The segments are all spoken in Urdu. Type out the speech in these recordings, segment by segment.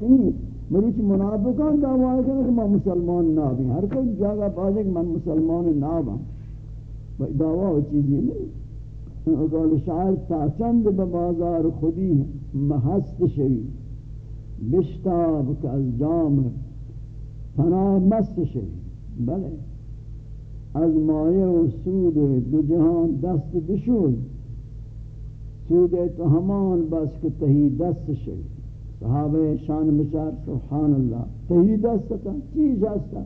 مریچ منافقان دعوی کرنے کہ میں مسلمان نہ بھی ہر کوئی جگہ پاسے کہ میں مسلمان نہ بھی دعوی وہ نہیں اقول شاعر تا چند ببازار خودی محست شوی. بشتاب که از جام پناه مست شوی. بله. از مایه و سود دو جهان دست بشود سود تو همان بس که تهی دست شوی. صحابه شان مشار سبحان اللہ تہی دست تا چیز ہستا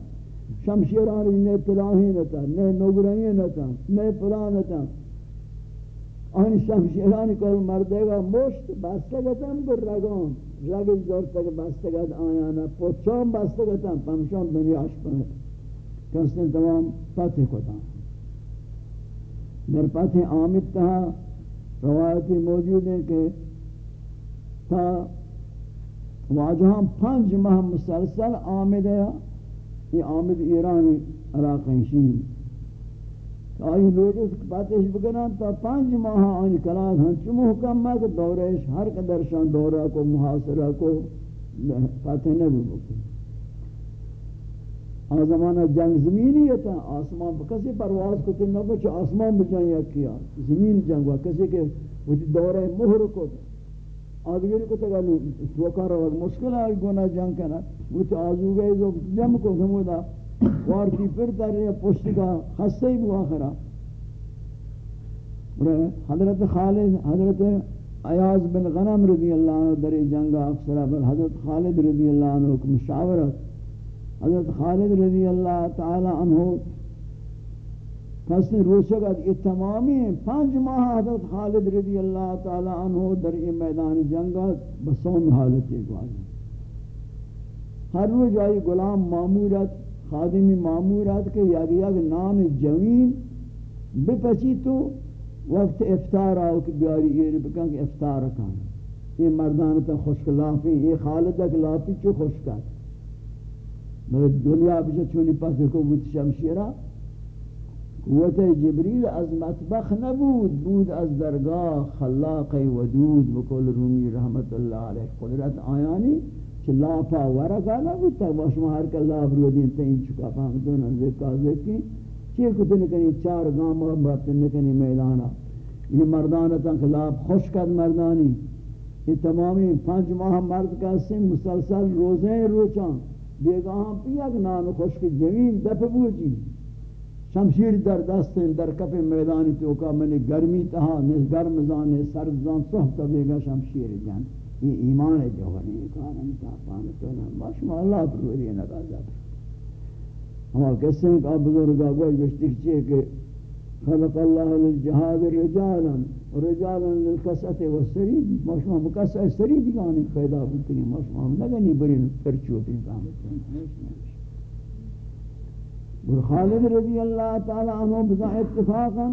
شمشیرانی نے پلاہی نتا نے نگرہی نتا نے پلان نتا آن شمشیرانی کل گا مشت ہم گر رگان. رگ زور تک بستے گتا آیانا پوچھام بستے گتا پمشان دنیا عشق کسنے تمام پتہ کتا در پتہ آمد تہا روایتی موجود ہیں کہ تا واجہاں پانچ ماہ مسلسل آمد ہے۔ یہ آمد ایران، عراق شیم آئی لوٹس پاتش بکنان تا پانچ ماہ آنی کلاس ہن۔ چو محکم ہے کہ دورش ہر قدرشان دورہ کو، محاصرہ کو پاتھ نبی بکن۔ آن زمانہ جنگ زمینی ہے آسمان پر کسی پرواز کو تن نبو چو آسمان بجائیں یا کیا؟ زمین جنگ ہوا کسی کے وہ دورہ مہر کو۔ تن آدھگری کو تگا سوکا رہا مشکل ہے گونا جنگ کنا وہ تو آزو گئے جو جم کو سمودا وارتی پھر در رہے پشت کا خستہ ہی بوا خرا۔ حضرت خالد، حضرت عیاض بن غنم رضی اللہ عنہ در جنگا افسرہ، بل حضرت خالد رضی اللہ عنہ کو مشاورت حضرت خالد رضی اللہ تعالی عنہ کسی روشگت یہ تمامی پانچ ماہ حضرت خالد رضی اللہ تعالی عنہ در این میدان جنگت بسوم حالت ایک واجہ ہر روز آئی غلام معمورت خادمی معمورت کہ یک یک نان جوین بپچی تو وقت افطار آو کہ بیاری یہ بکن کہ افطار کن. یہ مردان تا خوشک لافی یہ خالدک لافی چو خوشکت مگر دنیا بچه چونی پس کو بود شمشیرہ قوت جبریل از مطبخ نبود. بود از درگاه خلاق ودود، بکل رومی رحمت اللہ علیہ قدرت آیانی کہ لاپا ورقا نبود. تا باشما ہر کل لاپ رو دین تا این چکا فهمتون انزے کازے کی چی کتن کنی چار گام بابتن کنی میدانا. یہ مردانتا خلاف خوشکت مردانی. یہ تمامی پانچ ماہ مرد کا سن مسلسل روزیں روچان. بیگاہاں پیاک نان خوشک جمین دپ بوجی. شمشیر در دست در کف میدانی تو کا منی گرمی تہا نس گرم زان سرد زان، صحت بیگا شمشیر جان. یہ ایمان ہے جو غنی کارن تا پان تو نہ باش اللہ پروری نہ گازا ہم کہتے ہیں کہ بزرگا گوش گشتی کہ خلق اللہ للجہاد رجالا رجالا للکسعت والسرید ماشما مکسع سرید گانی پیدا ہوتی ہیں ماشما نگنی برین پرچوتی کامت اور خالد رضی اللہ تعالی عنہ بزا اتفاقا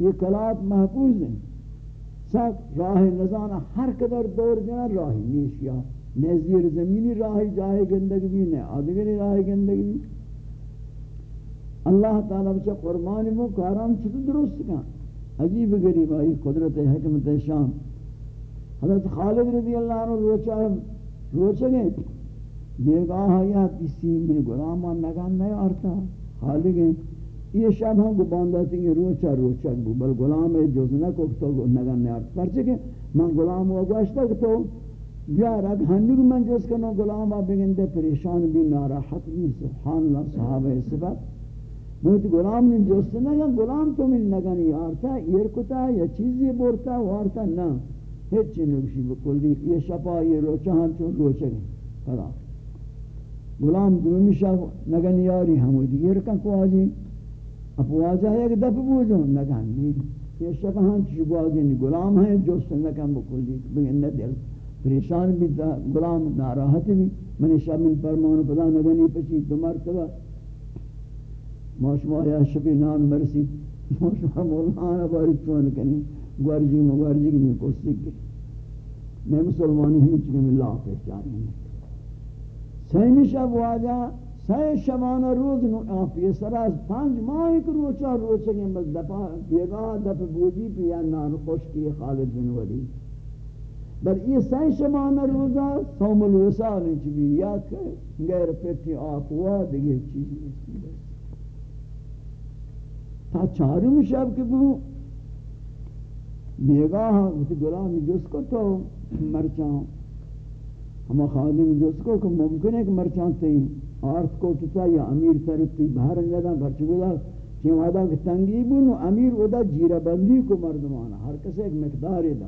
یہ کلات محفوظ ہیں۔ سک راہ نزان ہر قدر دور جنا راہی نیشیا نزیر زمینی راہی جاہے گندگ بھی نہیں آدھگری راہی گندگ بھی اللہ تعالی بچہ قربانی مو کاران چھتو درست کن۔ عجیب گریب آئی، قدرت حکمت شام حضرت خالد رضی اللہ عنہ روچا روچنے بیگاہ یا تیسی من غلامان نگان نہیں آرتا۔ خالق ہیں یہ شب ہم کو باندھا تھی کہ روچا روچا بو بل غلام ہے جو نہ کو تو نگان نہیں آرتا پرچے کہ من غلام ہوا گوشتا کہ تو بیار اگ ہنگ من جس کنو غلام آ بگندے پریشان بھی ناراحت بھی سبحان اللہ صحابہ صفت موت غلام نے جوست نہ غلام تو من نگانی آرتا یہ کتا یا چیزی بورتا وارتا نہ ہیچ نوشی بکلی یہ شپا یہ روچا ہم چون روچا پدا غلام دومی شب نگن یاری ہمو دیگر کن کو آجی اب واجہ ہے کہ دپ بوجھو نگن نہیں یہ شب ہاں چشو آجی نہیں غلام ہیں جو سنکن بکلی بگن دل پریشان بھی غلام ناراحت بھی منی شب من فرمان پدا نگنی پچی دو مرتبہ موشما یا شبی نان مرسی موشما مولانا باری چون کنی گوارجی مگوارجی کی میں کوستی کی میں مسلمانی ہمیں چکے میں اللہ پہچانی ہیں سیمی شب واجہ سی شبانہ روز نو آپ یہ سراز پانچ ماہ ایک روچا روچا گئے بس دپا بیگاہ دپ بوجی پیا نان خوشکی خالد بن ولی. بل یہ سائن شمان روزہ سوم الوصال بھی یا کہ غیر پیٹی آپ ہوا دیگه چیز نہیں تا چارم شب کے بو بیگاہ غلامی جس کو تو مرچان ہم خادم جس کو کہ ممکن ہے کہ مرچان تھی آرس کو تتا یا امیر ترتی باہر انجادا برچگودا کہ وعدہ کہ تنگی بون امیر ودا جیرہ بندی کو مردمانا ہر کسی ایک مقدار دا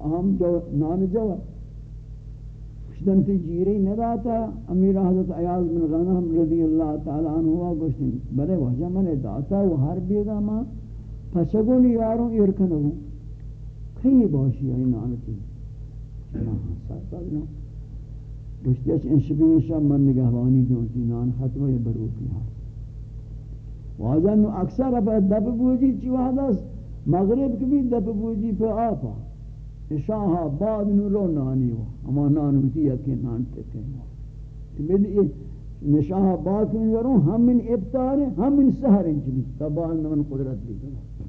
اہم جو نان جو شدن تی جیری نداتا امیر حضرت عیاض بن غنم رضی اللہ تعالی عنہ ہوا گوشتی بلے وجہ من داتا و ہر بیگا ما پسگونی یاروں ارکنو کئی باشی ہے نانتی نا ساتھ بگنو گوشتی اچھ انشبی انشا من نگہوانی جونتی نان ختم یہ بروکی ہاں واجہ نو اکثر اپا دب بوجی چی وحدہ مغرب کبھی دب بوجی پہ آپا. شاہ بعد نو رو نانی ہو اما نان ہوتی یکی نان تکے کہ میں نشاہ بعد میں وروں ہم من ابتار ہیں ہم من سہر انچ بھی تبال من قدرت بھی کرو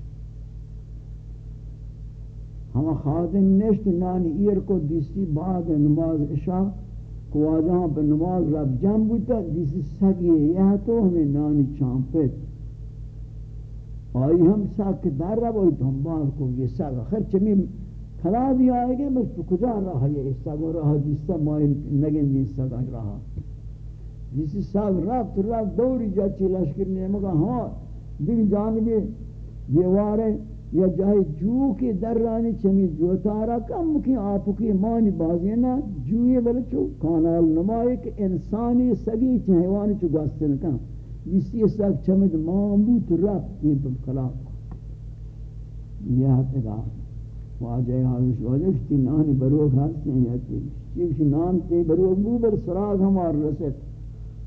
ہم خادم نشت نانی ایر کو دیسی بعد نماز عشاء کو آجاں پہ نماز رب جم بوتا دیسی سگی یہ تو ہمیں نانی چامپت آئی ہم ساک در رب آئی تو ہم بعد کو یہ سگ خیر چمی کھلا بھی آئے گے بس کجا رہا یہ اس سگ رہا جس سے مائن نگن دی سگ رہا جس سگ رفت رفت، دوری جا چی لشکر نے مگا ہاں دیکھ جانبی دیوارے یا جائے جو کے در رانی چمی جو تارا کم کی آپ کی مانی بازی نا جوئے بلچو کانال نمائے کہ انسانی سگی چہوانی چو گاستن کن جسی سگ چمد مامبوت رفت یہ بلکلاک یہ حقیقہ واجہ حالش واجہ کتی نان بروگ ہستے ہیں یا چیز چیز نان تے بروگ بو بر سراغ ہمار رسد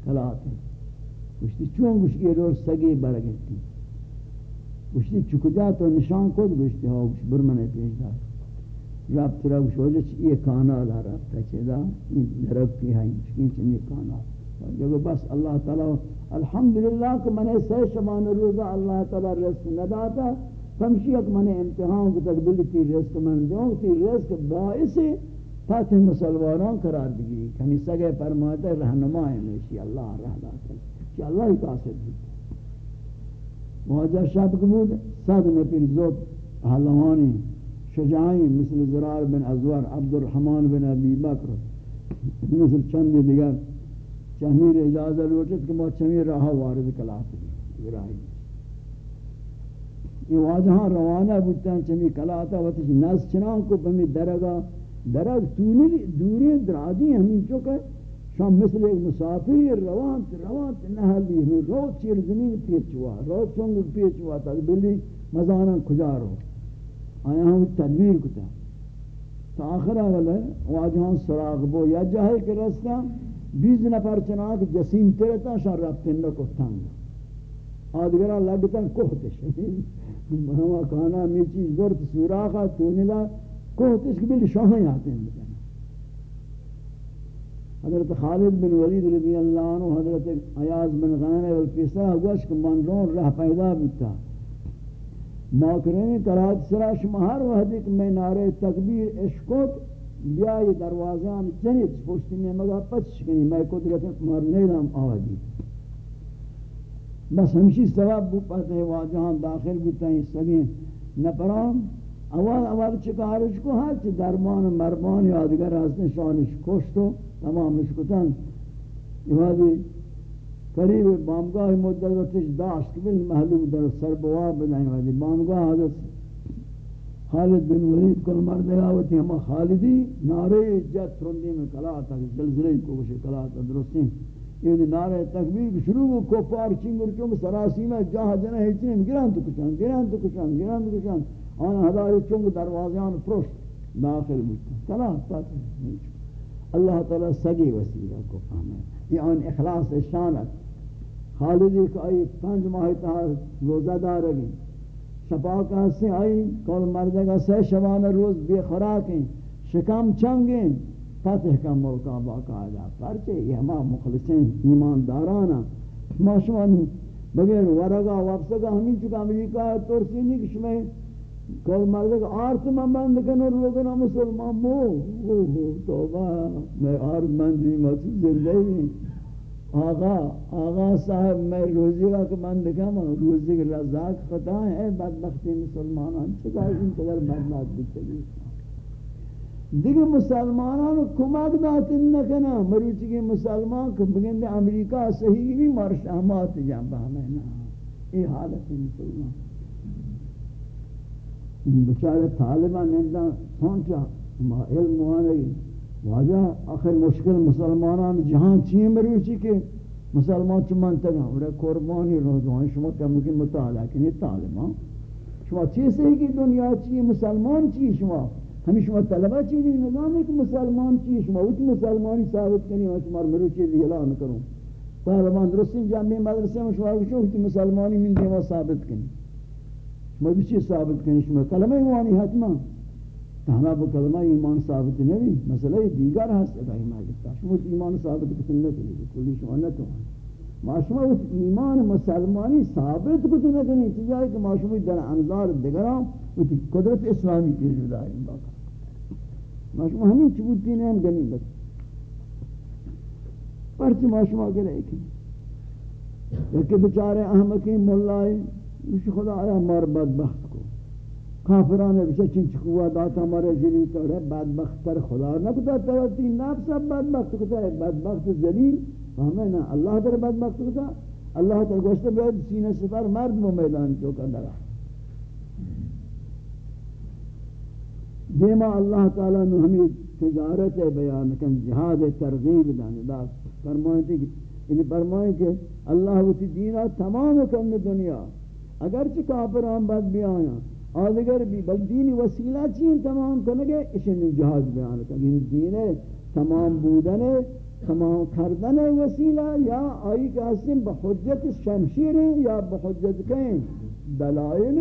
کلاتے کشتی چون گوش یہ روز سگی برگتی کشتی چکجا تو نشان کود گوشتی ہاں گوش برمنے پیش دار رب ترا گوش واجہ یہ کانا دا کانال آ رابطہ چیزا درب کی ہے چکین چنی کانال جب بس اللہ تعالی الحمدللہ کہ میں سی شبان روزہ اللہ تعالی رزق نداتا فمشیت من امتحان کو تقبل تی رزق من دیوں تی رزق باعث فتح مسلمانان قرار دیگی کمی سگے فرماتا رہنما ہے میشی اللہ رہنا کہ اللہ ہی قاصد بھی موجہ شب کبود صد نپیر زود حلوانی، شجاعی، مثل زرار بن ازور عبد الرحمن بن ابی بکر. مثل چند دیگر چہمیر اجازہ لوٹت کہ ما چمیر رہا وارد کلاف دی ابراہیم یہ واجہاں روانہ بودتاں چمی کلاتا وقت ناس چنان کو بمی درگا درگ تونی دوری درازی ہمیں چکے شام مثل ایک مسافر روان روان نہلی ہمیں رو چیر زمین پیچوا رو چونگ پیچوا تا بلی مزانا کجا رو؟ آیا ہم تدبیر کتا؟ تا آخرہ والا واجہاں سراغ بو، یا جاہے کے رستہ بیز نفر چنانک جسیم تیرتا شان رفتن کو تنگ۔ آدگرہ لگتا کوہتش ہوا کانا می چیز زورت سوراخا تونلا کوہتش کبیل شاہاں آتے ہیں حضرت خالد بن ولید رضی اللہ عنہ، حضرت عیاض بن غنم والپیسرہ گوش کہ من رون رہ پیدا بتا ماکرین کرات سراش مہر وحدی کہ میں نعرے تکبیر عشقوت بیا یہ دروازیان جنیت پوشتی میں مگا پچ کنی میں قدرت مرنے دام آوازی بس ہمشی سواب بو پاتے واجہاں داخل بوتا ہیں سگیں نپرام اول اول چه کارش کو هست درمان مرمان یا از نشانش کشت و تمامش کتن یوازی قریب بامگاه مدتش داشت که بل محلوب در سر بواب بدن. یوازی بامگاه حضرت خالد بن ولید کل مرد آوتی ہما خالدی ناره جت رندین میں کلا تک زلزلے کو کلا تک درستی یہ ناره تکبیر شروع کو کفار چنگر چون سراسیمہ جہاں جنہ ہیچنین گران تو کشان گران تو کشان گران تو کشان. آن ہداری چنگ دروازیان پروشت داخل بودتا کلا تاکہ اللہ تعالی سگی وسیلہ کو فہمے یہ آن اخلاص شانت خالدی کو آئی پنج ماہ تہا روزہ دار رگی شپا کا سے آئی کول مردے مردگا سے شبان روز بے خوراکیں شکم چنگیں فتح کا موقع باقاعدہ پرچے یہ ہما مخلصین ایمان دارانا ما شما بغیر ورگا وابسگا ہمیں چکا امریکہ ترسی نہیں کش میں کل مرد کہ آرت من بند کنو روگنا مسلمان مو اوہ توبہ میں آرت بندی مقصد زندہ ہی آقا آقا صاحب میں روزی کا بند کم روزی کا رزاق خطا ہے بدبختی مسلمانان چکا ان قدر بدلات بکلی دیگه مسلمانان کمک داتن نکنا مروچی کے مسلمان کو بگند امریکہ صحیح بھی مرشامات جنبہ میں نا یہ حالت مسلمان بچارے طالبان نندہ سونچا ما علم وانگی واجہ آخر مشکل مسلمانان جہاں چیئے مروچی کے مسلمان چو منطقہ اور قربانی روزوان شما کمکی مطالعہ کنی طالبان شما چیئے صحیح کی دنیا چیئے مسلمان چیئے شما؟ ہمیں شما طلبہ چیئے نظام کہ مسلمان چیئے شما؟ اوچ مسلمانی ثابت کنی اور شما مروچی دی اعلان کروں طالبان درستی جامعہ مدرسے میں شما اوچ مسلمانی من دیما ثابت کنی. شما بچی ثابت کنی شما. کلمہ ایمانی حتما. تہنا با کلمہ ایمان ثابت نہیں مسئلہ دیگر ہست ادائی ماجتا شما ایمان ثابت کتن نکنی. کلی شما نتوان ما شما ایمان مسلمانی ثابت کتن نکنی. چیزا ہے کہ ما شما در انظار دگران دگرام قدرت اسلامی کی جدائی باقا ما شما ہمیں چبوتی نہیں ہم گنی بس پرچ ما شما گرے کی یکی بچارے احمقی ملائی مش خدا آیا مار بدبخت کو. کافران بچے چنچ قوہ داتا مارے جلیل تو رہے بدبخت تر خدا نہ کتا تیوتی نفس بدبخت کتا ہے. بدبخت ذلیل ہمیں نا اللہ تر بدبخت کتا. اللہ تر گوشت بیاد سینہ سفر مرد مو میدان چوکا درہ دیما اللہ تعالیٰ نے ہمیں تجارت بیان کن، جہاد ترغیب دانے دا فرمائیں تھی کہ یعنی فرمائیں کہ اللہ وہ دینہ تمام کن دنیا. اگرچہ کافران بد بھی آیا آدھگر بھی، بل دینی وسیلہ چین تمام کنگے اشن جہاز بیان کنگے یعنی دین تمام بودن تمام کردن وسیلہ، یا آئی کہ حسن بحجت شمشیر یا بحجت کہیں دلائل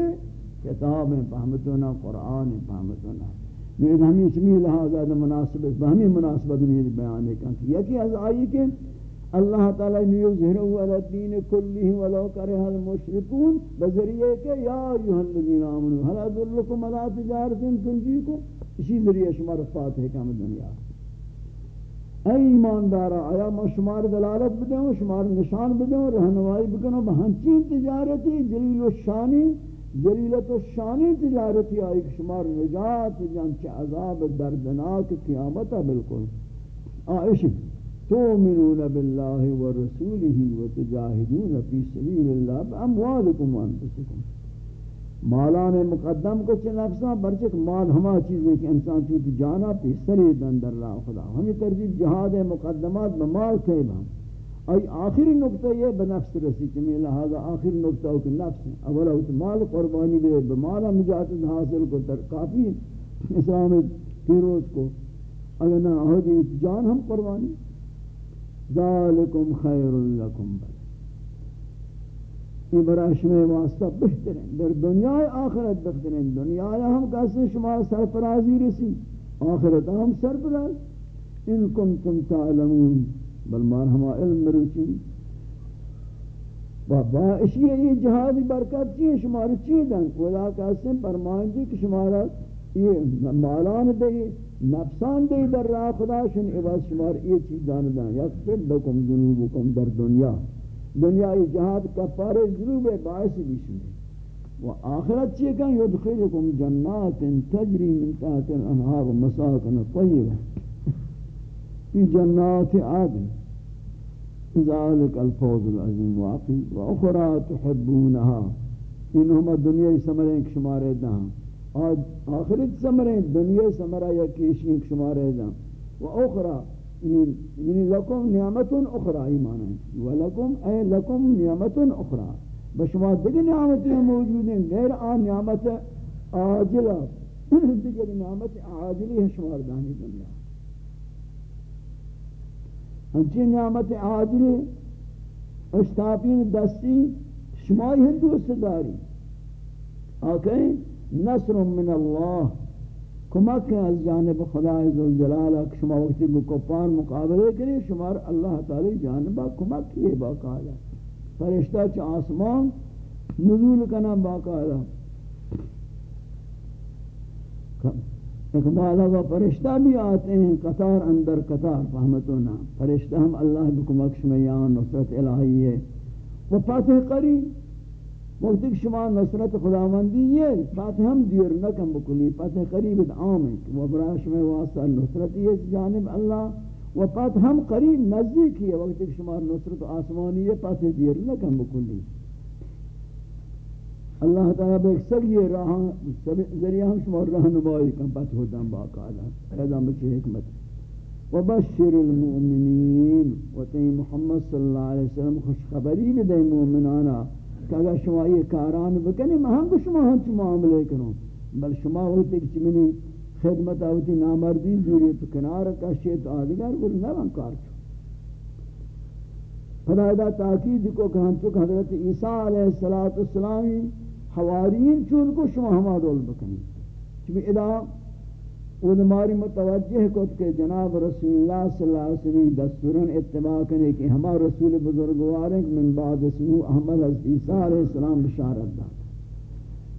کتاب فہمتونا قرآن فہمتونا یہ ہمیں اسمی لہذا مناسبت ہمیں مناسبت نہیں بیان ہے یکی از آئی کہ اللہ تعالی نیوزہرو علی الدین کلیہ ولو کرہ المشرکون بذریعے کہ یا ایوہ الذین آمنوا حل ادلکم علی تجارت تنجیکم؟ اسی ذریعے شمار فاتح کام دنیا۔ اے ایماندارا، آیا ما شمار دلالت بدیں شمار نشان بدیں رہنمائی بکنو بہنچین تجارتی جلیل الشانی جلیلت الشانی تجارتی آئی شمار نجات جانچہ عذاب دردناک قیامتا بالکل۔ آئیشی تؤمنون بالله ورسوله وتجاهدون في سبيل الله باموالكم وانفسكم مالان مقدم کو چھ نفساں برچک مال ہما چیز ہے کہ انسان چوت جانا پی سری دن در راہ خدا، ہمیں ترجیح جہاد مقدمات بمال تھے با ای آخری نقطہ یہ بنفس رسی چمی لہذا آخری نقطہ ہو کہ نفس اولا ہوت مال قربانی دے بمالا مجاعت حاصل کو تر کافی اسلام پیروز کو۔ اگر نہ آہدی جان ہم قربانی۔ ذالکم خیر لکم یہ براش میں واسطہ بہترین، در دنیا آخرت بہترین. دنیا ہم کسی شما سرپرازی رسی، آخرت ہم سرپراز ان کنتم تعلمون. بل مار ہما علم روچی با اشی یہ جہادی برکت چیئے شمار چیئے دن؟ ولا کسی فرمائیں دی کہ شمارا یہ مالان دے، نفسان دے در راہ خدا شن عوض شمار یہ چیز داندان یغفر لکم ذنوبکم در دنیا. دنیا یہ جہاد کفار ذنوب باعث بھی شنے و آخرت چیئے کہاں یدخلکم جنات تجری من تحت الانہار مساکن طیبہ. فی جنات عادن ذالک الفوز العظیم. واقعی و اخرى تحبونها انہم دنیا سمریں شمارے دہاں. آخرت سمریں دنیا سمرہ یا کیشی ایک شمار ہے و اخرى یعنی-, یعنی لکم نعمت اخرى ایمان ہے۔ و لکم، اے لکم نعمت اخرى بشما دیگر نعمتیں موجود ہیں، غیر آن نعمت آجلہ دیگر نعمت آجلی ہے شمار دانی دنیا۔ ہنچی نعمت آجلی اشتاپین دستی، شمائی ہندوست داری آکیں نصر من اللہ، کمک از جانب خدا عزوجلال شما وقتی کو کفار مقابلے کرے شمار اللہ تعالی جانبہ کمک کیے باقاعدہ فرشتہ چ آسمان، نزول کنا باقاعدہ اقبال و فرشتہ بھی آتے ہیں، قطار اندر قطار فہمتونا فرشتہ ہم اللہ بکمک شمیان نصرت الہی ہے۔ وہ فاتح قریب۔ وقت شما نصرت خداوندی یہ فاتح ہم دیر نکم بکلی فاتح قریب عام ہے وہ براش میں واسطہ نصرت یہ جانب اللہ و فاتح ہم قریب نزدیک ہے وقت شما نصرت آسمانی ہے فاتح دیر نکم بکلی اللہ تعالیٰ بے سب یہ راہ ذریعہ ہم شما رہنمائی کم پتہ ہوتا ہم باقاعدہ پیدا بچے حکمت. وبشر المؤمنین. و تین محمد صلی اللہ علیہ وسلم خوشخبری بھی دے مومنانا کہ اگر شما یہ کاران بکنی مہم کو شما ہم چی معاملے کروں بل شما ہوتی کہ منی خدمت ہوتی نامردی دوری تو کنار کشیت آدگر گل نرم کار چھو خدا تاکید کو کہ ہم چک حضرت عیسیٰ علیہ السلام حوارین چون کو شما ہما دول بکنی۔ چونکہ ادا علماری متوجہ کو کہ جناب رسول اللہ صلی اللہ علیہ وسلم دستورن اتباع کرنے کہ ہما رسول بزرگواریں من بعد اسمو احمد حضرت عیسیٰ علیہ السلام بشارت دا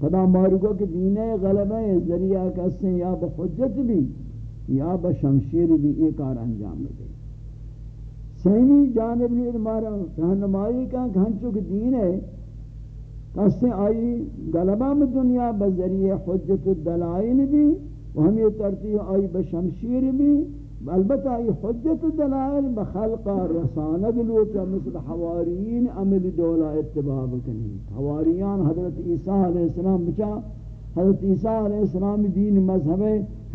خدا مارکو کہ دین غلبہ ذریعہ کسیں یا بحجت بھی یا بشمشیر بھی ایک آر انجام دے۔ سہمی جانب نے ہمارا رہنمائی کا گھنچو کہ دین ہے۔ کسے آئی غلبہ میں دنیا بذریعہ حجت الدلائل بھی و ہم یہ ترتیب آئی بشمشیر بھی البتہ آئی حجت الدلائل بخلق رسانہ لوٹا مثل حواریین عمل دولا اتباع بکنی حواریان حضرت عیسیٰ علیہ السلام بچا، حضرت عیسیٰ علیہ السلام دین مذہب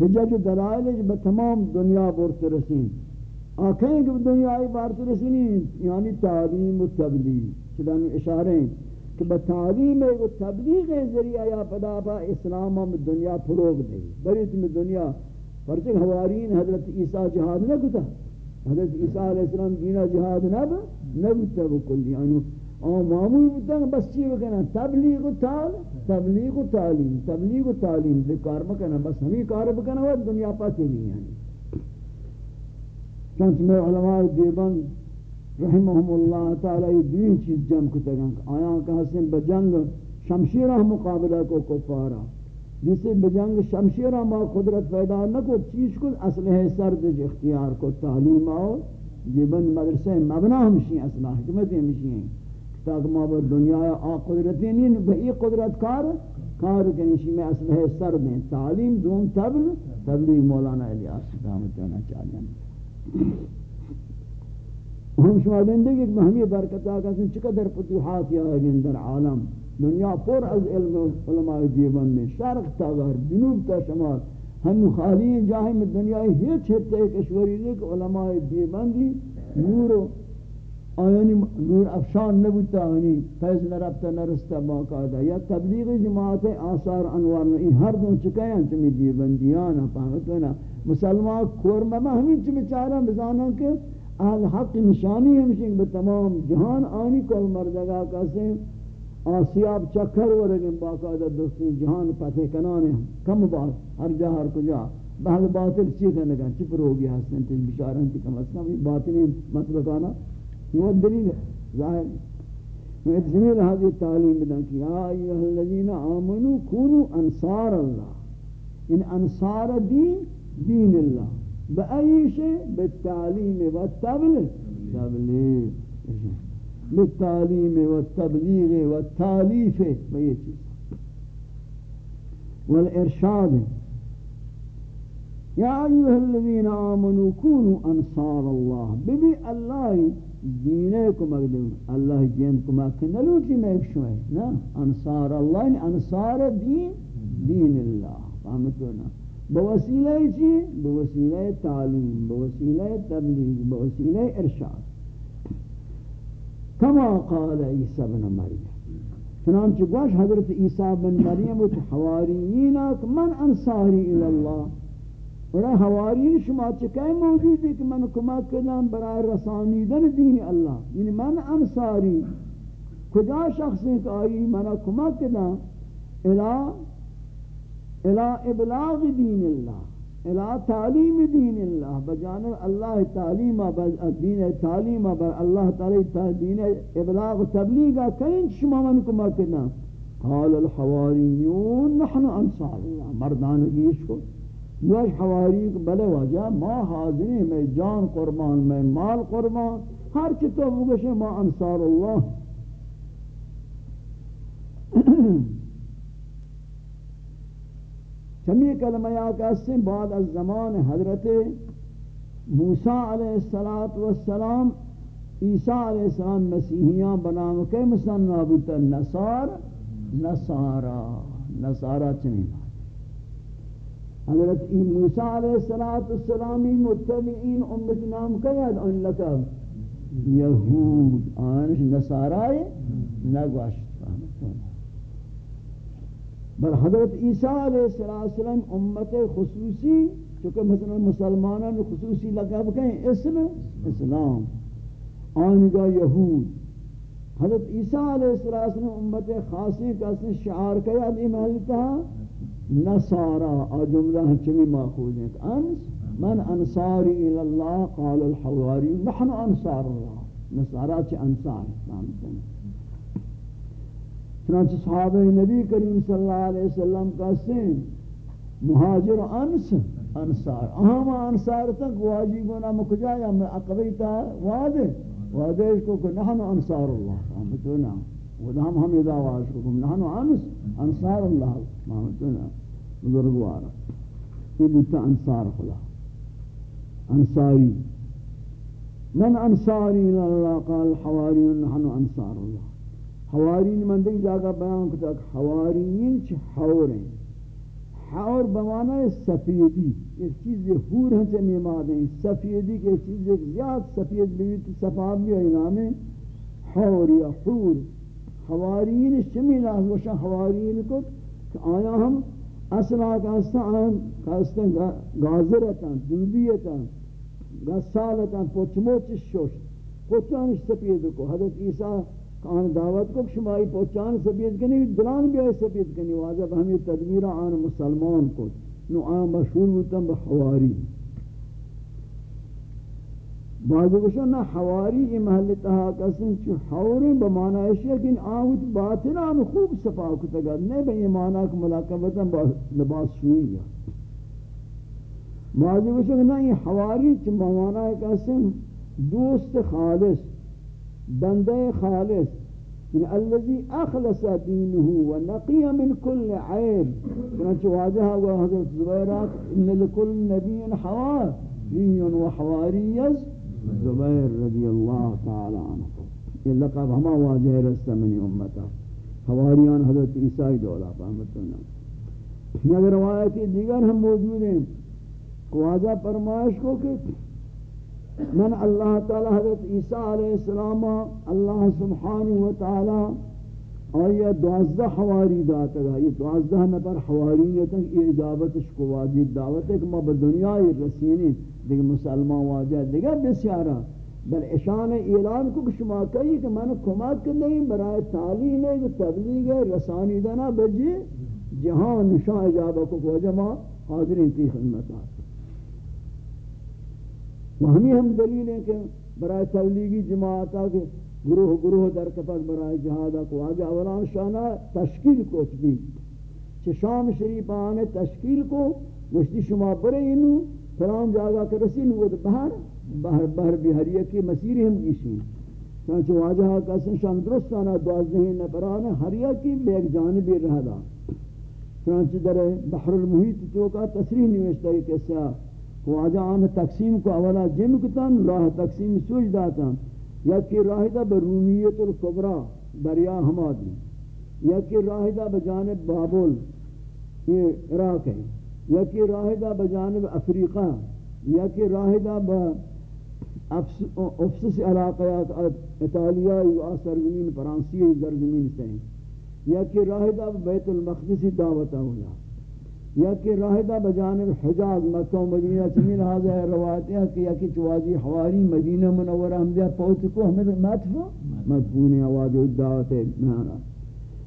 حجت دلائل بتمام دنیا برت رسین آنکھیں کہ دنیا آئی بارت رسینی یعنی تعلیم و تبلیغ چلان اشارے ہیں کہ بتعلیم و تبلیغ ذریعہ یا پدا پا اسلام ہم دنیا پھروگ دے بری تم دنیا پرچک حوارین حضرت عیسیٰ جہاد نہ کتا حضرت عیسیٰ علیہ السلام دینا جہاد نہ با نہ بتا بکلی یعنی آن معمول بتا بس چی بکنا تبلیغ و تعال تبلیغ و تعلیم تبلیغ و تعلیم دے کار بکنا بس ہمیں کار بکنا وہ دنیا پاتے نہیں یعنی چونچہ میں علماء دیبند رحمهم اللہ تعالی یہ چیز جمع کو تگن آیا کہ حسن بجنگ شمشیرہ مقابلہ کو کفارا جسے بجنگ شمشیرہ ما قدرت پیدا نہ کو چیز کو اسلحہ سرد اختیار کو تعلیم آؤ یہ بند مدرسہ مبنا ہمشی اصلہ حکمت ہمشی ہیں تاکہ ما بر دنیا آ قدرتی نہیں بئی قدرت کار کار کنشی میں اسلحہ سرد ہیں تعلیم دون تبل، تبلیغ مولانا الیاس رحمت اللہ چاہیے ہم شما دیں کہ ہمیں برکت آگا سن چقدر فتوحات یا آگین در عالم دنیا پر از علم علماء دیوان میں شرق تا غرب جنوب تا شمال ہم خالی جاہی میں دنیا ہیچ حتی ایک اشوری لے کہ علماء دیوان دی نور آیانی نور افشان نبوتا آنی فیض نربتا نرستا باقاعدہ یا تبلیغ جماعت آثار انوار این ہر دون چکے ہیں چمی دیوان پاہتونا مسلمان کورمہ میں ہمیں چمی چارہ بزانوں کے اہل حق نشانی ہمشن بتمام جہان آنی کل مردگا کسے آسیاب چکر ورگن باقاعدہ دوستی جہان پتہ کنانے ہم، کم بات ہر جا ہر کجا۔ بہل باطل چی کرنے چپ رو گیا حسن تیج بشارن تی کم از کم، یہ باطلی مطلب آنا یہ دلیل ہے، ظاہر۔ میں جمیل حضی تعلیم بدن کی، یا ایوہ الذین آمنوا کونوا انصار اللہ۔ ان انصار دین دین اللہ۔ بأي شيء؟ بالتعليم والتبليغ. تبليغ. بالتعليم والتبليغ والتاليف بيتي والإرشاد. يا أيها الذين آمنوا كونوا أنصار الله. ببي الله دينكم أقدم. الله جنكم أكنلو كما يكشوه. أنصار الله. أنصار الدين دين الله. فهمتونا؟ بوسیلہ چی؟ بوسیلہ تعلیم، بوسیلہ تبلیغ، بوسیلہ ارشاد. کما قال عیسی بن مریم. چنانچہ گوش حضرت عیسی بن مریم و حواریین من انصاری الاللہ. اور حواریین شما چکے موجود ہے کہ من کمک کدام برای رسانیدن دین اللہ؟ یعنی من انصاری. کجا شخص ایک آئی من کمک کدام الہ الى ابلاغ دین اللہ، الى تعلیم دین اللہ، بجانب اللہ تعلیم، دین تعلیم بر اللہ تعالی دین ابلاغ تبلیغ کہیں شما من کو مکنا قال الحواریون، نحن انصار اللہ مردان گیش کو۔ یوش حواری بلے وجہ، ما حاضری میں جان قربان، میں مال قربان، ہر چی تو بگشے، ما انصار اللہ۔ چمی کلمہ یا کہتے بعد از زمان حضرت موسیٰ علیہ السلام عیسیٰ علیہ السلام مسیحیاں بنام کے مسلم نابوتا نصار، نصارا. نصارا چنین حضرت موسیٰ علیہ السلامی متبعین امت نام کہید ان لکا یہود آنش نصارائی نگوشت. بل حضرت عیسیٰ علیہ السلام امت خصوصی، چونکہ مثلا مسلمانان خصوصی لقب کہیں، اسم اسلام، آنگا یہود۔ حضرت عیسیٰ علیہ السلام امت خاصی کا شعار کیا دی محلتا نصارا، آ جملہ ہمچنی ماخوذ ہیں۔ انس، من انصاری الاللہ، قال الحواری، نحن انصار اللہ۔ نصارا چھ انصار اسلام سنہ چنانچہ صحابہ نبی کریم صلی اللہ علیہ وسلم کا سن مہاجر انس انصار اہم انصار تک واجی گونا مکجا یا میں اقبیتا وعدے وعدے اس کو کہ نحن انصار اللہ محمدونا ودہم ہم ادا واجھ کو کہ نحن انس انصار اللہ محمدونا بزرگوارا یہ بودتا انصار خدا انصاری من انصاری اللہ قال حواری نحن انصار اللہ حوارین من دیکھ جاگا بیان کتا کہ حوارین چھ حور ہیں۔ حور بمانا سفیدی۔ ایک چیز حور ہیں چھ میماد ہیں۔ سفیدی کے چیز ایک زیاد سفید بیوی صفاب بھی ہے نام حور یا حور۔ حوارین شمی لاحظ وشا حوارین کو کہ آیا ہم اصلا کہستا آن کہستا گازرتا دوبیتا گسالتا پوچموچ شوش۔ پوچانش سفید کو۔ حضرت عیسیٰ آن دعوت کو شمائی پہنچان سبیت کنی دلان بھی آئی سبیت کنی واضح ہمیں تدبیر آن مسلمان کو، نو آن مشہور ہوتا بحواری۔ بعضی کشن نا حواری یہ محل تہا کسن چو حوری بمانا اشیاء کہ آوت باطن آن خوب صفا کتا گا نہیں بھئی یہ مانا کہ ملاقبتا لباس شوئی گا بعضی کشن نا یہ حواری چو بمانا کسن دوست خالص بندے خالص یعنی الذي اخلص دينه ونقي من كل عيب چنانچہ واضح ہوا حضرت زبیرات ان لكل نبي حواري وحواري زبیر رضی اللہ تعالی عنہ. یہ لقب ہما واضح رستا منی امتا. حواریان حضرت عیسیٰ دولا فہمتنا یہ یعنی روایتی دیگر ہم موجود ہیں. واضح فرمائش کو کہ من اللہ تعالی حضرت عیسیٰ علیہ السلام، اللہ سبحانہ و تعالی، آیا دوازدہ حواری داتا گا یہ دوازدہ نفر حواریتا یہ اجابتش کو واجب دعوت ہے کہ ما بدنیای رسینی دیکھ مسلمان واجہ دیکھ بسیارا بل اشان اعلان کو شما کہی کہ میں نے کمات کرنے برای تعلیم ہے تبلیغ ہے، رسانی دنا بجی جہاں نشان اجابت کو وجہ ما حاضرین تی خدمت آتا۔ ہمیں ہم دلیل ہیں کہ برائے تبلیغی جماعتا کے گروہ گروہ در کفت برائے جہادہ کو آگے اولان شانہ تشکیل کو چبی چھ شام شریف آنے تشکیل کو گشتی شما برے انو، فلان جاگا کے رسین وہ بہر بہر بہر بہریہ کی مسیری ہم گیشی۔ چانچہ واجہا کسن شام درست آنا دوازدہی نفرانے ہریہ کی بے ایک جانبی رہ دا۔ چانچہ در بحر المحیط تو کا تصریح نوشتا ہے کہ خواجہ آن تقسیم کو اولا جم کتن، راہ تقسیم سوچ داتا یا کہ راہ دا برومیت القبرہ، بریا حمادی یا کہ راہ دا بجانب بابل، یہ عراق ہے. یا کہ راہ دا بجانب افریقہ. یا کہ راہ دا افسس علاقیات، اطالیہ و سرزمین فرانسی زرزمین سے یا کہ راہ دا بیت المقدسی دعوتہ ہویا. یا کہ راہدہ بجانب حجاز، مکہ و مدینہ چمین حاضر ہے روایت ہے کہ یکی چوازی حواری مدینہ منورہ ہم دیا پہنچ کو ہمیں مدفع مدفونی آواز ادعاوت مہانا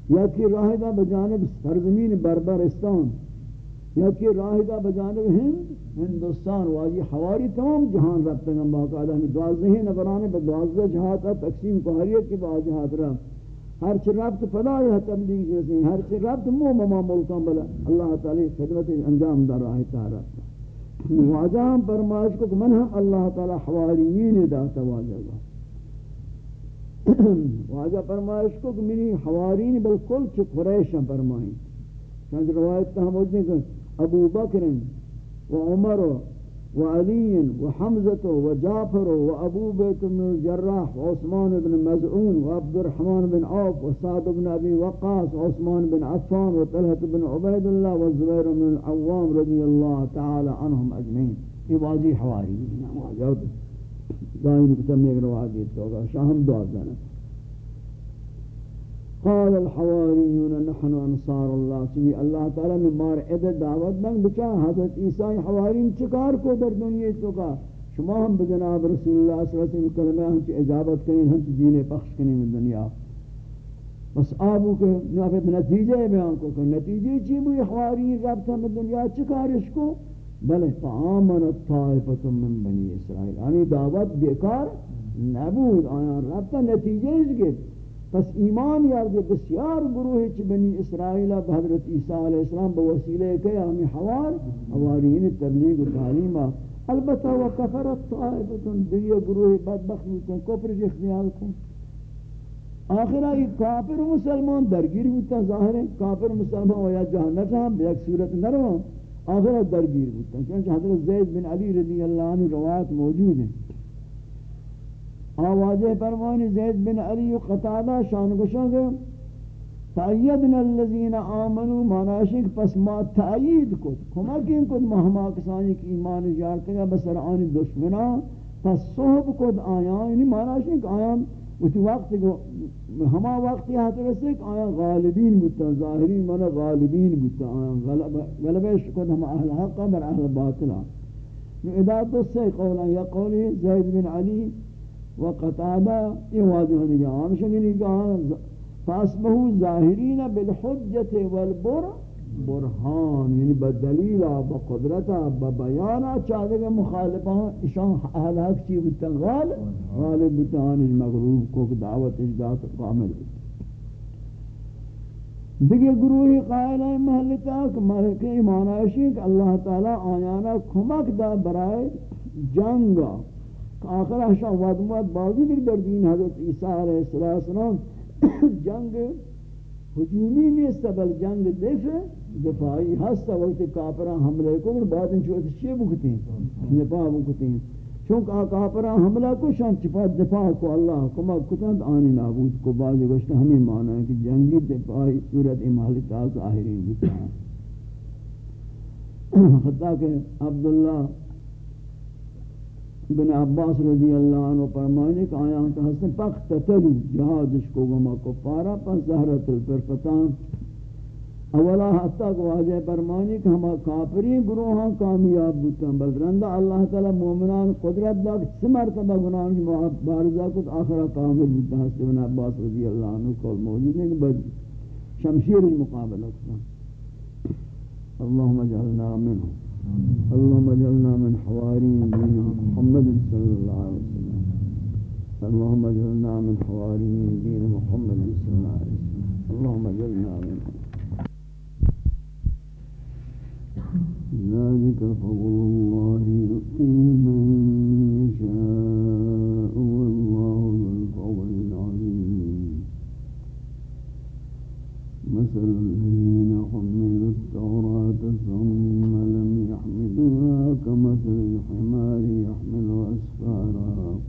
یا کہ راہدہ بجانب سرزمین بربرستان، یا کہ راہدہ بجانب ہند، ہندوستان واجی حواری تمام جہان رب تنگم باقاعدہ ہمیں دوازدہی نبرانے بدوازدہ جہاتا تقسیم کو ہر ایک کی بعض جہات رہا۔ ہر چی ربط پدای ہے تبلیغ جیسے ہر چی ربط مو مما ملکان بلا۔ اللہ تعالی خدمت انجام در راہ تارت واجہ ہم فرمائش کو کہ من ہم اللہ تعالی حواریین داتا واجہ گا۔ واجہ فرمائش کو کہ منی حوارین بالکل چی قریش ہیں فرمائیں۔ چند روایت تا ہم ہوتے کہ ابو بکر و عمر وعلي وحمزة وجعفر وأبو بيت بن الجراح وعثمان بن مزعون وعبد الرحمن بن عوف وسعد بن أبي وقاص وعثمان بن عفان وطلحة بن عبيد الله والزبير بن العوام رضي الله تعالى عنهم أجمعين يبازي حواري دائما كتب يقرأ وعدي التوقع شاهم دعا ذلك قال الحواریون، نحن انصار اللہ سبی اللہ تعالی نے مار عدد دعوت دنگ بچا حضرت عیسیٰ حوارین چکار کو در دنیا تو کا؟ شما ہم بجناب رسول اللہ صلی اللہ علیہ وسلم کلمہ ہم چی اجابت کریں ہم چی دین پخش کریں من دنیا۔ بس آبو کے نافت نتیجہ بیان کو کہ نتیجہ چی بوئی حوارین ربط ہم دنیا چکارش کو؟ بلے فآمنت طائفت من بنی اسرائیل۔ یعنی دعوت بیکار نبود، آیا ربط نتیجہ اس گفت پس ایمان یار یارد بسیار گروہ چ بنی اسرائیل بحضرت عیسیٰ علیہ السلام بوسیلہ کہ ہمیں حوار حوارین یعنی تبلیغ و تعلیم البتہ و کفرت طائفتن دیئے گروہ بدبخت ہوتن کفر جی اختیار کن. آخرہ یہ کافر مسلمان درگیر ہوتا ظاہر ہے کافر مسلمان و یا جہنت ہم ایک صورت نروان آخرہ درگیر ہوتا چونچہ حضرت زید بن علی رضی اللہ عنہ روایت موجود ہیں. ہاں آوازے فرمانی زید بن علی و قطادہ شان گوشن گئے تأیدنا الذین آمنوا مناشق پس ما تأیید کت کمکین کت مہما کسانی کی ایمان جارتے گا بسر آنی دشمنا پس صحب کت آیان یعنی مناشق آیان اسی وقت ہما وقتی ہاتھ رسے کہ آیان غالبین بتا ظاہرین من غالبین بتا آیان غلبش کت ہم اہل حقا بر اہل باطلا ادا دو سے قولا یا قولی زید بن علی و قطعہ یہ واضح ہونے گا ہم شکلی کہا فاسبہو ظاہرین بالحجت والبر برحان یعنی بدلیلا بقدرتا ببیانا چاہتے کہ مخالفان اشان اہل حق چی بتا غالب غالب بتا آنج مغروب کو دعوت اجداد قامل دیگه گروہی قائل ہے محلتا کہ ملک ایمان آشی کہ اللہ تعالی آیانا کمک دا برائے جنگا. آخر اشا ودمت بازی در در دین حضرت عیسیٰ علیہ السلام جنگ حجومی نیست بل جنگ دفع دفاعی ہستا وقت کافران حملے کو بعد ان چوہتے چیئے بکتے ہیں؟ دفاع بکتے ہیں۔ چونکہ کافران حملہ کو شان چپا دفاع کو اللہ کمک کتند آنی نابود کو بعضی گوشت ہمیں مانا ہے کہ جنگی دفاعی صورت امالتا ظاہرین بکتے ہیں۔ حتیٰ کہ عبداللہ ابن عباس رضی اللہ عنہ فرمانے کہ آیا کہ حسن پخت تلو جہادش کو گما کو پارا پس زہرت الفرفتان۔ اولا حتی کو واجہ فرمانے کہ ہما کافری گروہاں کامیاب بوتا بل رندہ اللہ تعالی مومنان قدرت دا کسی مرتبہ گناہاں بارزہ کت آخرہ کامل بوتا حسن ابن عباس رضی اللہ عنہ کول موجود ہے کہ بس شمشیر المقابلہ۔ کتا اللہم جعلنا منہم۔ اللهم اجعلنا من حوارين دين محمد صلى الله عليه وسلم. اللهم اجعلنا من حوارين دين محمد صلى الله عليه وسلم. اللهم اجعلنا من ذلك فضل الله يؤتيه من يشاء والله ذو الفضل العظيم. مثل الذين حملوا التوراة ثم لم يحملوها كمثل الحمار يحمل أسفارا.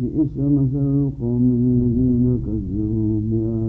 بئس مثل القوم الذين كذبوا بآيات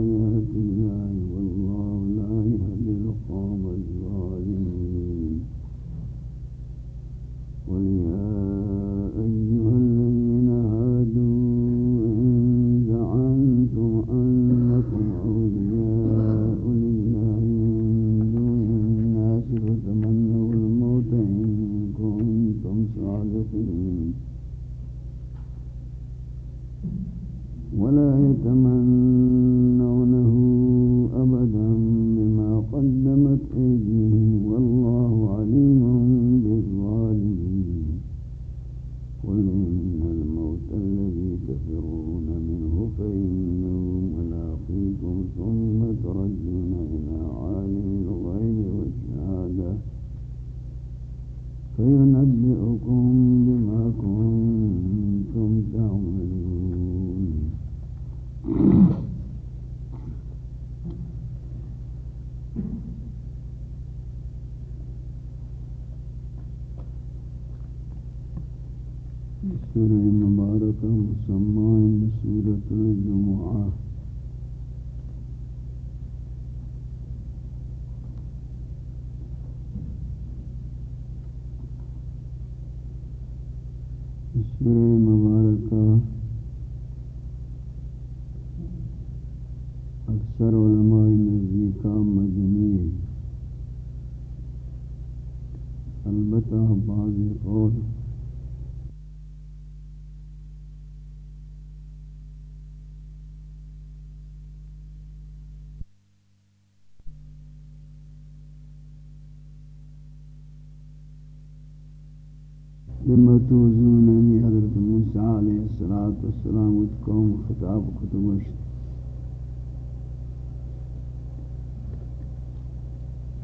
السلام اس قوم خطاب خطبشت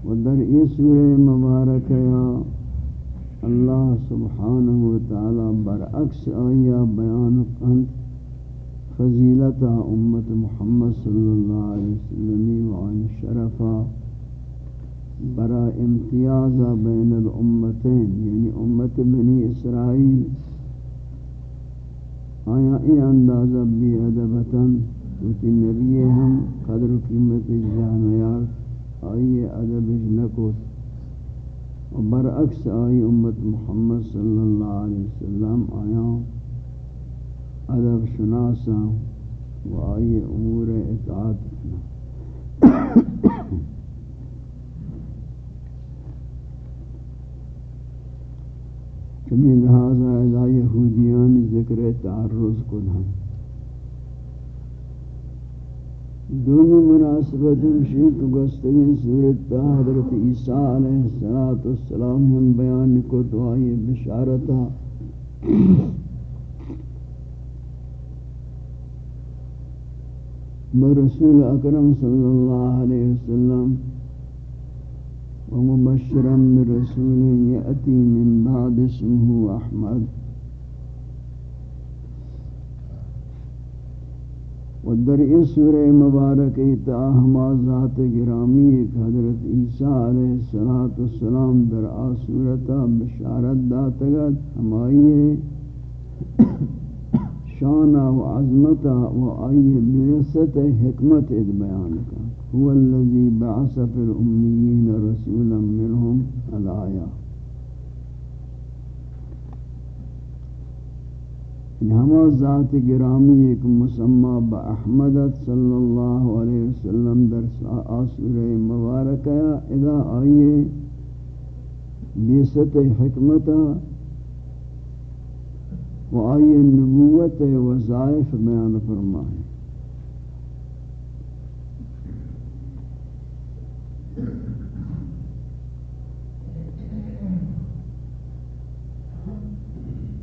ودر ای سورہ مبارک یا اللہ سبحانہ وتعالی برعکس آیا بیان قند فضیلت امت محمد صلی اللہ علیہ وسلم وعن شرفہ برا امتیاز بین الامتین یعنی امت بنی اسرائیل۔ آیا ای اندازہ بھی ادبتاً کیونکہ نبی ہم قدر و قیمت جانیار آئیے ادب نکوت و برعکس آئی امت محمد صلی اللہ علیہ وسلم آیا ادب شناسا و آئیے امور اطاعت چمی لہذا ادا یہودیان ذکر تعرض کو دھن مناسبت شیخ گستگی صورت حضرت عیسیٰ علیہ السلام ہم بیان کو دعائی بشارتا برسول اکرم صلی اللہ علیہ وسلم ومبشرا برسول يأتي من بعد اسمه أحمد. ودر اس سورہ مبارک اتاہما ذات گرامی ایک حضرت عیسیٰ علیہ السلام در آسورتا بشارت داتگت ہمائی شانہ و عظمتہ و آئی بیست حکمت اد بیان کا هو الذي بعث في الأميين رسولا منهم الآية. ہما ذات گرامی ایک مسمى بأحمدت صلی اللہ علیہ وسلم در آسور مبارکہ اذا آئیے بیست حکمتا و آئیے نبوت وظائف بیان فرمائے.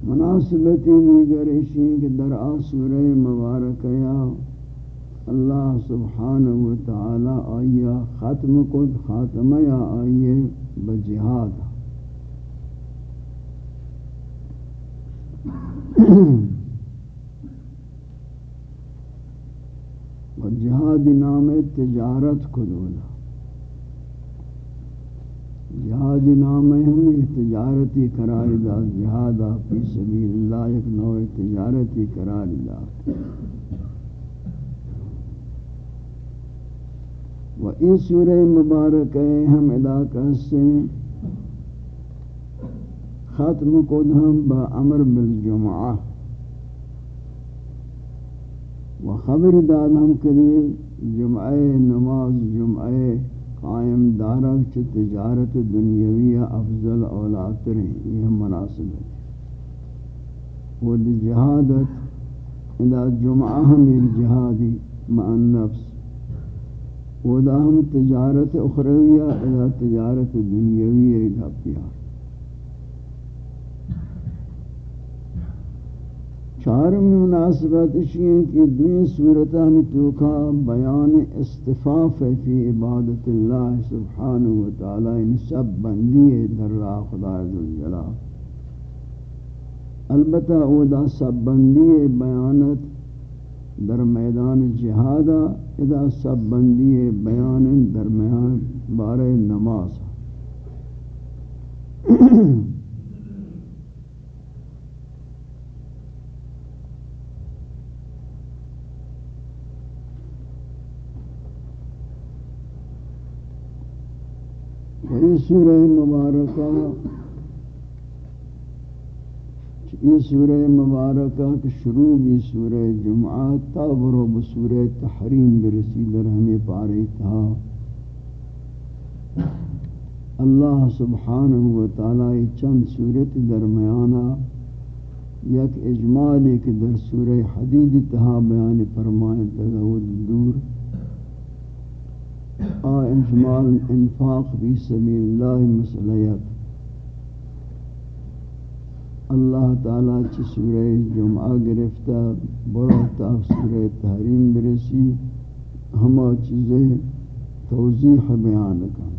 مناسبتی دیگر اشی کہ در آسور مبارکیا اللہ سبحانہ وتعالی آیا ختم کد خاتمہ یا آئیے بجہاد۔ و جہاد نام تجارت کدولا جہاد نام ہم تجارتی قرار دا جہاد فی سبیل اللہ ایک نوع تجارتی قرار دا و این سورہ مبارک ہے، ہم علاقہ سے ختم کو ہم با امر بالجمعہ۔ و خبر داد ہم کریے جمعہ نماز، جمعہ قائم دارا چ تجارت دنیاوی افضل اولاتر یہ مناسب ہے۔ وہ جہادت ادا جمعہ ہم جہادی مع نفس۔ وہ دا ہم تجارت اخرویہ ادا تجارت دنیاوی ایک اپیار چارم مناسبت اشیاء کی دوئی صورتانی توکا بیان استفاف فی عبادت اللہ سبحانہ وتعالی ان سب بندی ہے در راہ خدا عزوجلال البتہ او دا سب بندی بیانت در میدان جہادا ادا سب بندی بیان درمیان بارے نماز. یہ سورہ مبارکہ یہ سورہ مبارکہ کے شروع بھی سورہ جمعہ تابر بسورہ تحریم برسی در ہمیں پارے تھا۔ اللہ سبحانہ وتعالی چند صورت درمیانہ یک اجمال ایک در سورہ حدید تہا بیان فرمائے تغود دور آ اجمال انفاق فی سبیل اللہ مسئلیت۔ اللہ تعالیٰ چی سورہ جمعہ گرفتہ برتا سورہ تحریم برسی، ہما چیزیں توضیح بیان کن۔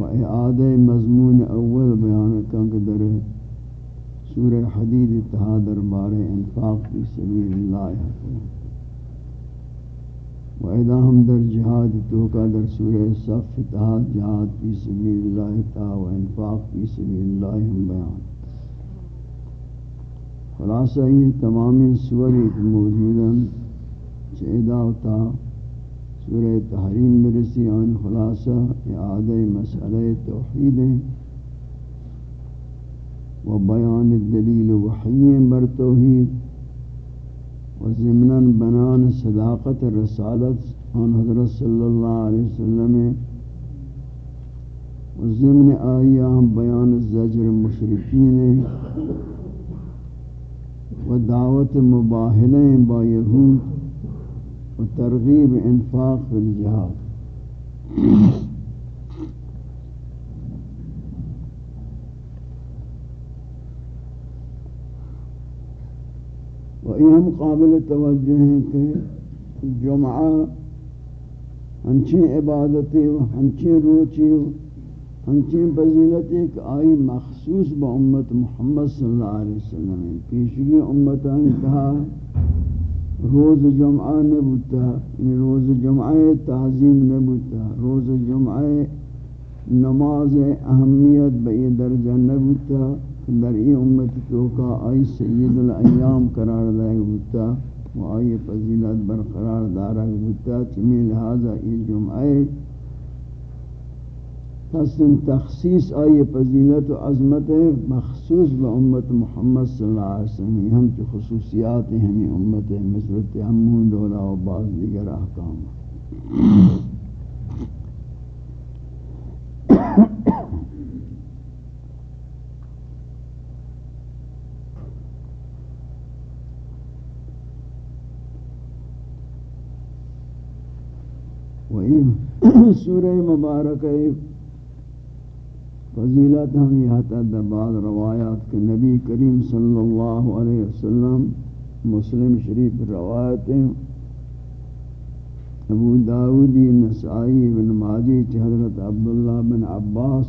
و اعادہ مضمون اول بیان کن کہ در سورہ حدید اتحاد بار انفاق فی سبیل اللہ۔ حکم و اذا ہم در جہاد توکا در سورہ صف اتحاد جہاد فی سبیل اللہ تا و انفاق فی سبیل اللہ ہم بیان۔ خلاصہ یہ تمامی سوری موجودا چیدہ تا سورہ تحریم برسی آن خلاصہ اعادہ مسئلہ توحید و بیان دلیل وحی بر توحید۔ و ضمن بنان صداقت رسالت عن حضرت صلی اللہ علیہ وسلم و ضمن آئیہ بیان زجر مشرقین و دعوت مباہلیں با یہود و ترغیب انفاق فی الجہاد یہ ہم قابل توجہ ہیں کہ جمعہ ہنچیں عبادتی و ہنچیں روچی و ہنچیں فضیلتی کہ آئی مخصوص با امت محمد صلی اللہ علیہ وسلم پیشگی امتان کہا روز جمعہ نبوتا یعنی روز جمعہ تعظیم نبوتا، روز جمعہ نماز اہمیت بئی درجہ نبوتا۔ در ای امت تو کا آئی سید الایام قرار دائے گتا و آئی فضیلت برقرار دارا گتا چمی لہذا ای جمعہ حسن تخصیص آئی فضیلت و عظمت مخصوص با امت محمد صلی اللہ علیہ وسلم ہم کی خصوصیات ہمیں امت مثل تیمون دولا و بعض دیگر احکام سورہ مبارک فضیلت ہم یہ بعض روایات کے نبی کریم صلی اللہ علیہ وسلم مسلم شریف روایتیں ابو داودی نسائی بن ماجی حضرت عبداللہ بن عباس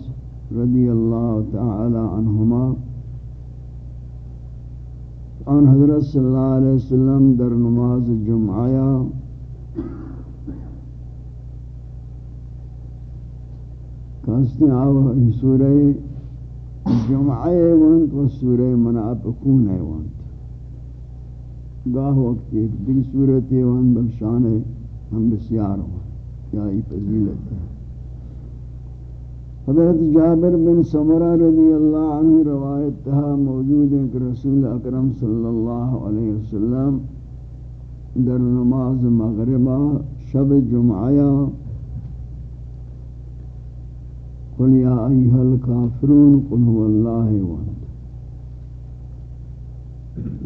رضی اللہ تعالی عنہما۔ ان حضرت صلی اللہ علیہ وسلم در نماز جمعہ کہتے ہیں آوہ سورہ جمعہ وانت و سورہ منافقون وانت گاہ وقت ایک دل سورت وانت بلشان ہے، ہم بسیار وانت یا ای فضیلت ہے۔ حضرت جابر بن سمرہ رضی اللہ عنہ روایت تہا موجود ہے کہ رسول اکرم صلی اللہ علیہ وسلم در نماز مغربہ شب جمعہ قل يا ايها الكافرون قل هو الله واحد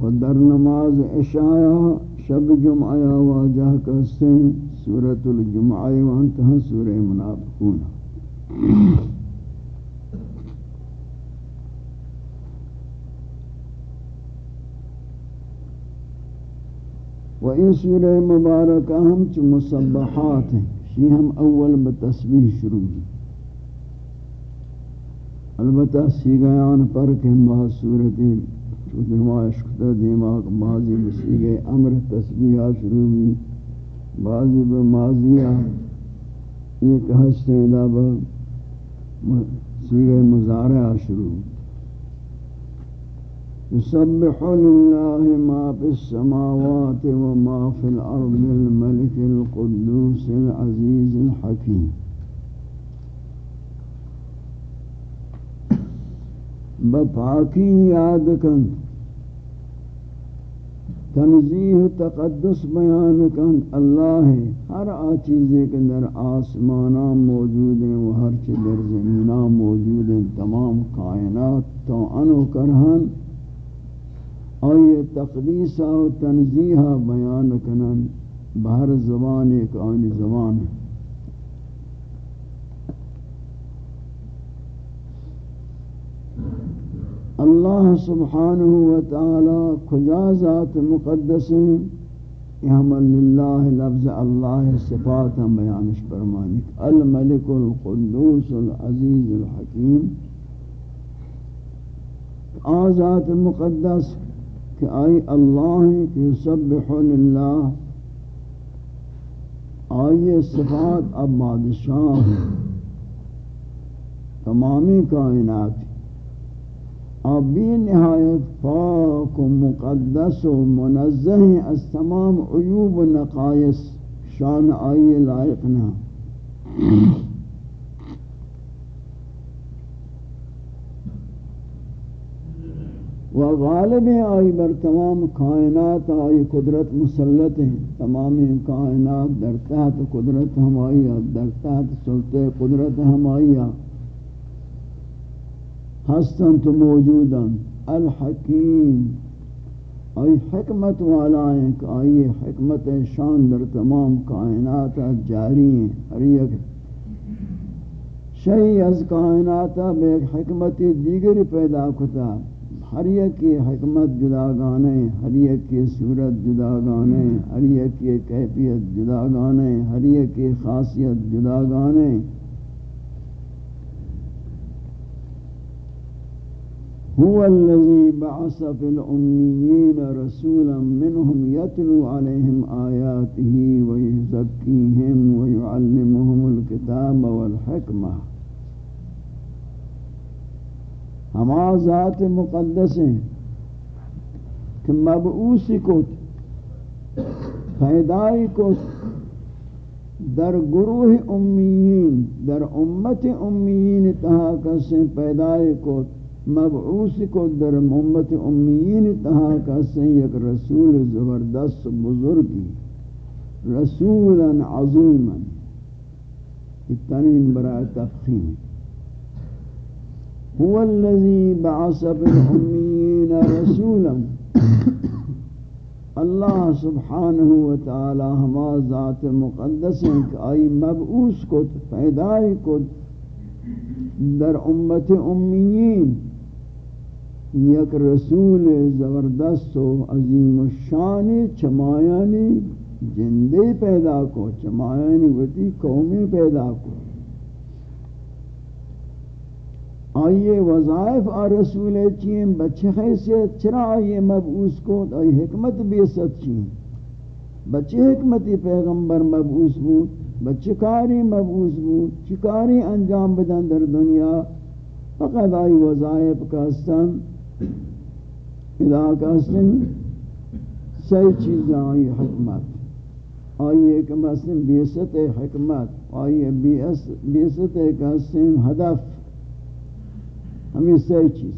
ودر نماز عشاء، شب جمعہ یا واجہ کہتے ہیں سورة الجمعہ وانتہا سورہ منافقون. و این سورہ مبارکہ ہم چو مصبحات ہیں، یہ ہم اول بتسبیح شروع ہیں۔ البتہ سیگیان پر کہ ہم صورتیں چود نمائش کتا دیماغ ماضی بسیگے امر تسبیحہ شروع کی بعضی بماضیہ یہ کہ ہستے علاوہ سیگے مزارعہ شروع۔ يسبح لله ما في السماوات وما في الأرض الملك القدوس العزيز الحكيم بپاکی یاد کن. تنزیح تقدس بیان کن. اللہ ہر آ چیزیں کے در آسمانہ موجود ہیں وہ ہر چیز در زمینہ موجود ہیں. تمام کائنات تو انو کرہن. آئیے تقدیسہ و تنزیحہ بیان کنن. بہر زبان ایک آنی زبان ہے. اللہ سبحانہ وتعالی کجا ذات مقدس احمل للہ لفظ اللہ صفات ہم بیانش فرمانک الملک القدوس العزیز الحکیم۔ آزات مقدس کہ آئی اللہ کی سبح للہ۔ آئی صفات اب بادشاہ تمامی کائنات اب بھی نہایت پاک و مقدس و منزہ از تمام عیوب و نقائص شان آئی لائق نہ و غالب آئی بر تمام کائنات آئی قدرت مسلط ہیں. تمام کائنات در تحت قدرت ہمائی در تحت سلطہ قدرت ہمائی ہستن تو موجودن. الحکیم. آئی حکمت والا ہیں کہ آئی حکمت شان در تمام کائنات جاری ہیں. ہر یک شئی از کائنات بے حکمت دیگر پیدا کتا. ہر ایک کی حکمت جدا گانے ہر ایک کی صورت جدا گانے ہر ایک کی کیفیت جدا گانے ہر ایک کی خاصیت جدا هو الذي بعث في الأميين رسولا منهم يتلو عليهم آياته ويزكيهم ويعلمهم الكتاب والحكمة. ہما ذات مقدس ہیں کہ مبعوث کو پیدائی کو در گروہ امیین در امت امیین تہا کسیں پیدائی کو مبعوث کو در امت امیین تہا کسیں یک رسول زبردست بزرگی، رسولا عظیما تنوین برای تفخیم. هو الذي بعث بالأميين رسولا. اللہ سبحانہ وتعالی ہما ذات مقدس ہیں کہ آئی مبعوث کو پیدائی کو در امت امیین. یک رسول زبردست و عظیم الشان چمایانی جندے پیدا کو، چمایانی وطی قومی پیدا کو۔ آئیے وظائف آ رسول چین، بچے حیثیت چرا آئیے مبعوث کو؟ آئی حکمت بیست چین۔ بچے حکمتی پیغمبر مبعوث بود، بچے کاری مبعوث بود، چکاری انجام بدن در دنیا۔ فقط آئی وظائف کاستن۔ ادا کاستن سی چیزیں آئی حکمت. آئیے کہ مثلا بیست حکمت. آئیے بیست کاستن ہدف. ہمیں سی چیز.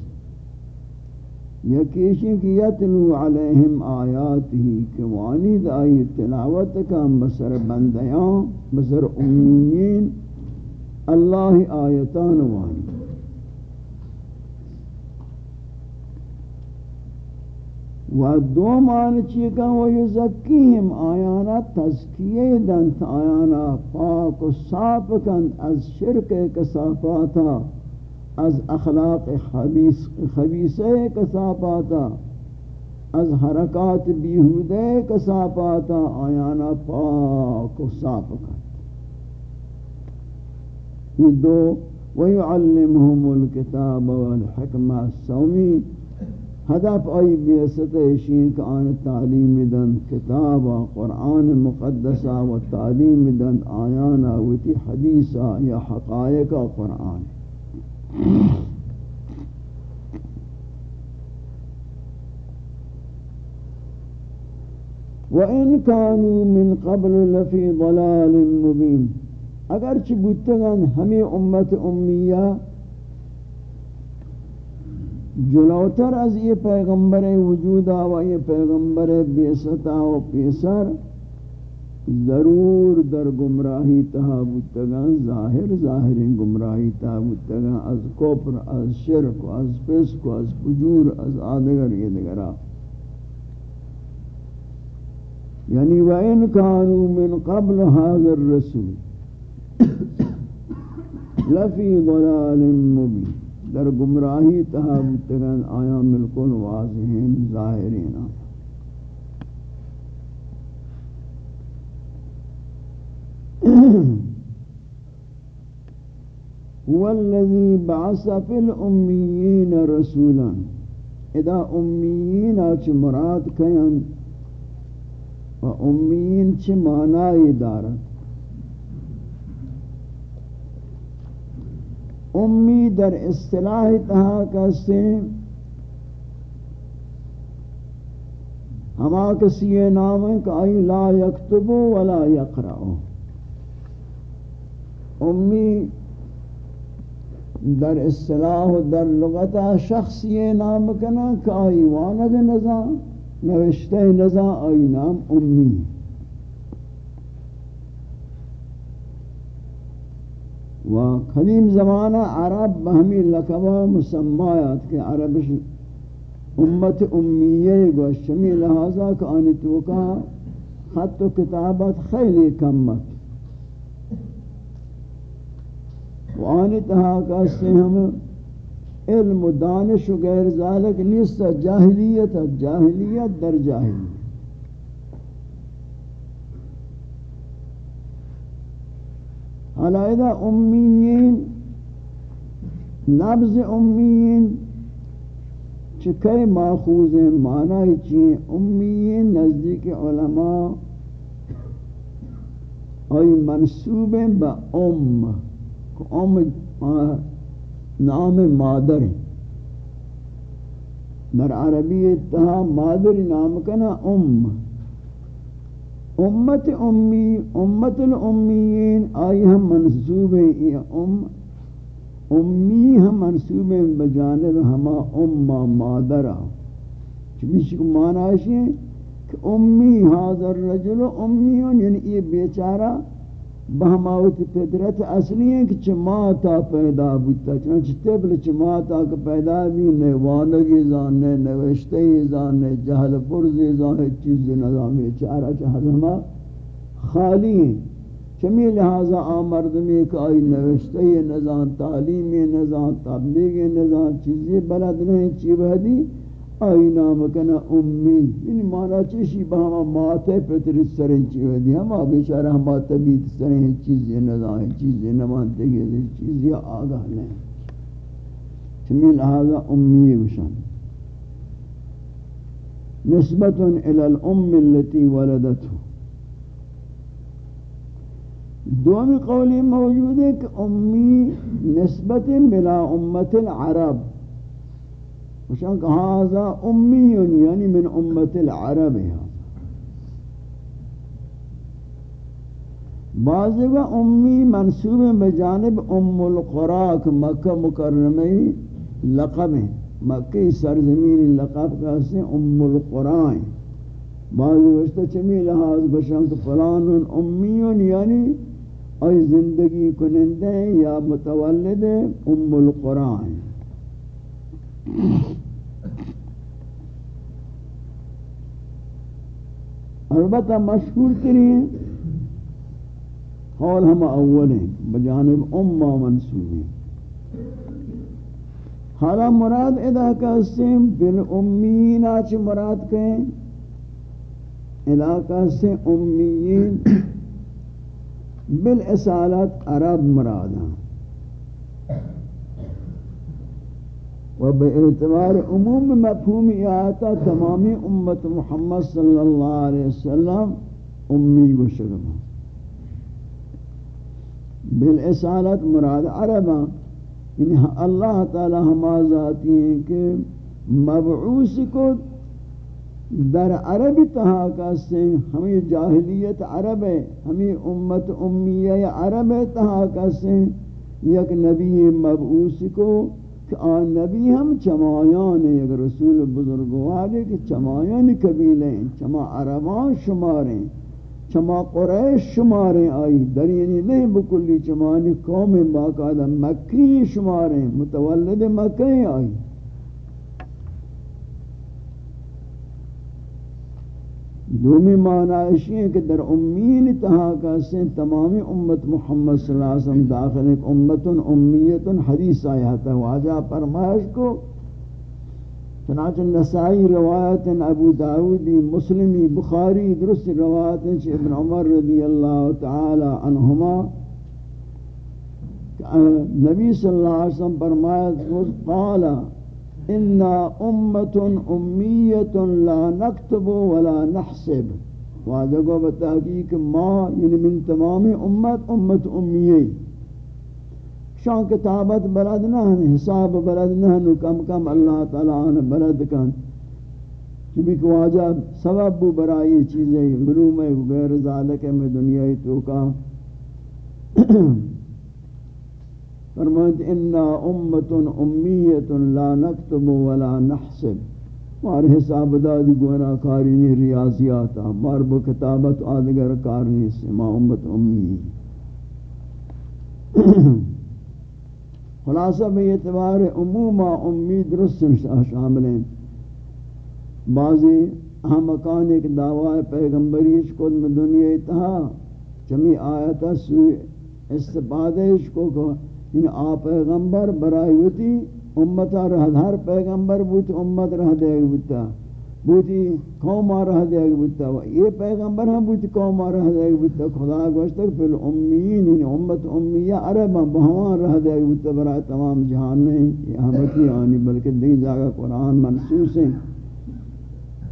یکیشی کی یتلو علیہم آیات ہی کہ وانید آئی تلاوت کا بسر بندیاں بسر امیین، اللہ آیتان وانی و دو مان چیکا و یزکیہم آیانا تزکیہ دنت، آیانا پاک و صاف کند از شرک کسافاتا، از اخلاق خبیث خبیثے کسافاتا، از حرکات بیہودے کساپاتا آیانا پاک و صاف کرد یہ دو وَيُعَلِّمْهُمُ الْكِتَابَ وَالْحِكْمَةِ السَّوْمِي ہدف آئی بیست اشین کہ آن تعلیم دن کتاب قرآن مقدسہ و تعلیم دن آیانا وتی حدیثہ یا حقائق قرآن. وَإِن كَانُوا مِن قَبْلُ لَفِي ضَلَالٍ مُبِينٍ اگرچہ بودتگن ہمیں امت امیہ جلوتر از یہ پیغمبر وجودا و یہ پیغمبر بیستا و پیسر ضرور در گمراہی تہا ظاہر ظاہر گمراہی تہا از کفر، از شرک، از فسق، از فجور، از آدگر، یہ دگرہ یعنی وَإِن كَانُوا مِن قَبْلُ هَذَا الرَّسُولِ لَفِي ضَلَالٍ مُبِينٍ در گمراہی تہابتگن آیا ملکل واضحین ظاہرین هو الذي بعث في الأميين رسولا. اذا أميين آچ مراد کین و امین چھ معنی دارت امی در اصطلاح تہا کسے ہما کسی یہ نام ہے کہ آئی لا یکتبو ولا یقرأو۔ امی در اصطلاح در لغتا شخصی نام کنا کہ آئی وانگ نظام نوشتے نزا آئی نام امی۔ و قدیم زمانہ عرب بہمی لقبہ مسمایات کہ عربش امت امیہ گوشمی لہذا کہ آنی توکا خط و کتابت خیلی کمت و آنی تہا کہتے ہم علم و دانش و غیر ذالک نیست. جاہلیت جاہلیت در جاہلیت علائدہ امیین لفظ امیین چکے ماخوذ ہیں معنی چیئے؟ امیین نزدیک علماء، آئی منصوب با ام ام نام مادر در عربی اتحا مادر نام کنا ام۔ امت امی، امت الامیین، آئی ہم منصوب ہیں ام، امی ہم منصوب ہیں بجانب ہما اما مادرہ چمیش کو معنی ہے کہ امی، حاضر رجل امیون یعنی یہ بیچارہ بہماوت فطرت اصلی ہے کہ چماتا پیدا بودتا چنانچہ تبل چماتا کہ پیدا بھی نیوانگی زان نے نوشتے زان جہل پرزی زان چیز نظامی چارہ چاہت ہما خالی ہیں۔ چمی لہذا آمردمی کہ آئی نوشتے نظام تعلیمی نظام تبلیغی نظام، چیزی بلد نہیں، چی بہدی آئی نام کنا امی یعنی مانا چیشی با ہما ماتے پتر سرین چی ہوئی ہما بیچارہ ہما طبیت سرین چیزی نظام چیزی نمانتے گئے چیزی آگاہ نہیں چمی لہذا امی وشن نسبت الى الام التي ولدته دومی قولی موجود ہے کہ امی نسبت بلا امت العرب۔ وشان کہ هذا امی یعنی من امت العرب بعض و امی منصوب بجانب ام القراک مکہ مکرمی لقب ہیں۔ مکہ سرزمین لقب کہتے ہیں۔ ام القرائن بعض وشتہ چمی لحاظ بشان کہ فلان امیون یعنی ای زندگی کنندے یا متولد ام القرائن البتہ مشہور ترین قول ہم اول ہیں، بجانب امہ منصوب ہیں حالا مراد ادا کہستیں بالامین آچ مراد کہیں علاقہ سے امیین بالاسالت عرب مراد ہیں۔ و بے اعتبار عموم مفہومی آتا تمامی امت محمد صلی اللہ علیہ وسلم امی و شرما بالاسالت مراد عرباں یعنی اللہ تعالی ہما ذاتی ہیں کہ مبعوث کو در عرب تہا کا سے ہمیں جاہلیت عرب ہے، ہمیں امت امیہ عرب تہا کا سے یک نبی مبعوث کو کہ آن نبی ہم چمایان ایک رسول بزرگوار ہے کہ چمایان قبیلیں چما عربان شماریں چما قریش شماریں آئی در یعنی نہیں بکلی چمانی قوم باقاعدہ مکی شماریں متولد مکہ آئی دومی معنی اشی ہے کہ در امین تہا کا سے تمامی امت محمد صلی اللہ علیہ وسلم داخل ایک امت امیت حدیث آیا تھا واجہ فرمائش کو چنانچہ نسائی روایت ابو داودی مسلمی بخاری درست روایت ابن عمر رضی اللہ تعالی عنہما نبی صلی اللہ علیہ وسلم فرمائے قال انا امت امیت لا نکتب ولا نحسب واجہ کو بتحقیق ما یعنی من تمام امت امت امیہ شان کتابت بلد نہ حساب بلد نہ کم کم اللہ تعالی عنہ بلد کن۔ چبی کو واجہ سبب بو برائی چیزیں علوم غیر ذالک میں دنیای تو کا۔ فرمائد انا امت امیت لا نکتب ولا نحسب۔ مار حساب دادی گونا کاری نہیں ریاضیاتا ہاں۔ مار بو کتابت آدگر کار نہیں سے۔ ما امت امی۔ خلاصہ میں اعتبار عموما امید درست شامل ہیں۔ بعضی اہم مکان ایک دعوی پیغمبریش کو دنیا اتہا چمی آیتا سوئی استفادہش کو ان آ پیغمبر برائی ہوتی امتا رہ ہر پیغمبر بوت امت رہ دے گا بوتی قوم رہ دے گا یہ پیغمبر ہم بوتی قوم رہ دے گا خدا گوشتر پھر امیین ان امت امیہ عرب بہوان رہ دے گا برای تمام جہان نہیں یہ ہمتی آنی بلکہ دیکھ جاگا قرآن منسوس ہیں.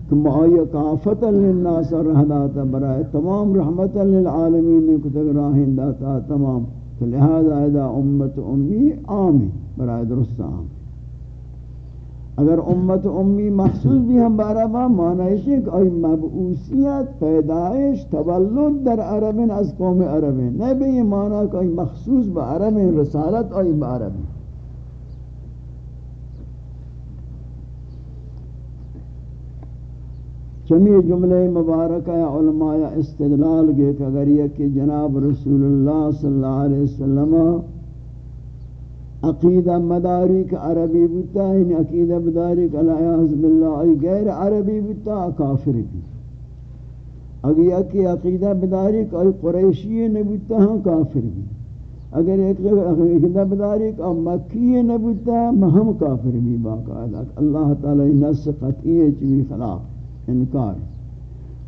کہ معایہ کافتا للناس رہ داتا برای تمام رحمتا للعالمین کتگ راہین داتا تمام. لہذا اذا امت امی عام برای درست عام اگر امت امی محسوس بھی ہم با معنی ہے کہ ای مبعوثیت پیدائش تولد در عربین از قوم عربین. نہیں بھی یہ معنی کہ ای مخصوص با عربین رسالت ای با عربین. چمی جملہ مبارکہ علماء استدلال گے کہ اگر یہ کہ جناب رسول اللہ صلی اللہ علیہ وسلم عقیدہ مدارک عربی بتا ان یعنی عقیدہ مدارک علیہ حضب اللہ غیر عربی بتا کافر بھی۔ اگر یہ کہ عقیدہ مدارک ای قریشی نبتا ہاں کافر بھی۔ اگر ایک عقیدہ مدارک اور مکی نبتا ہم کافر بھی باقاعدہ۔ اللہ تعالی نس قطعی چوی خلاف۔ انکار.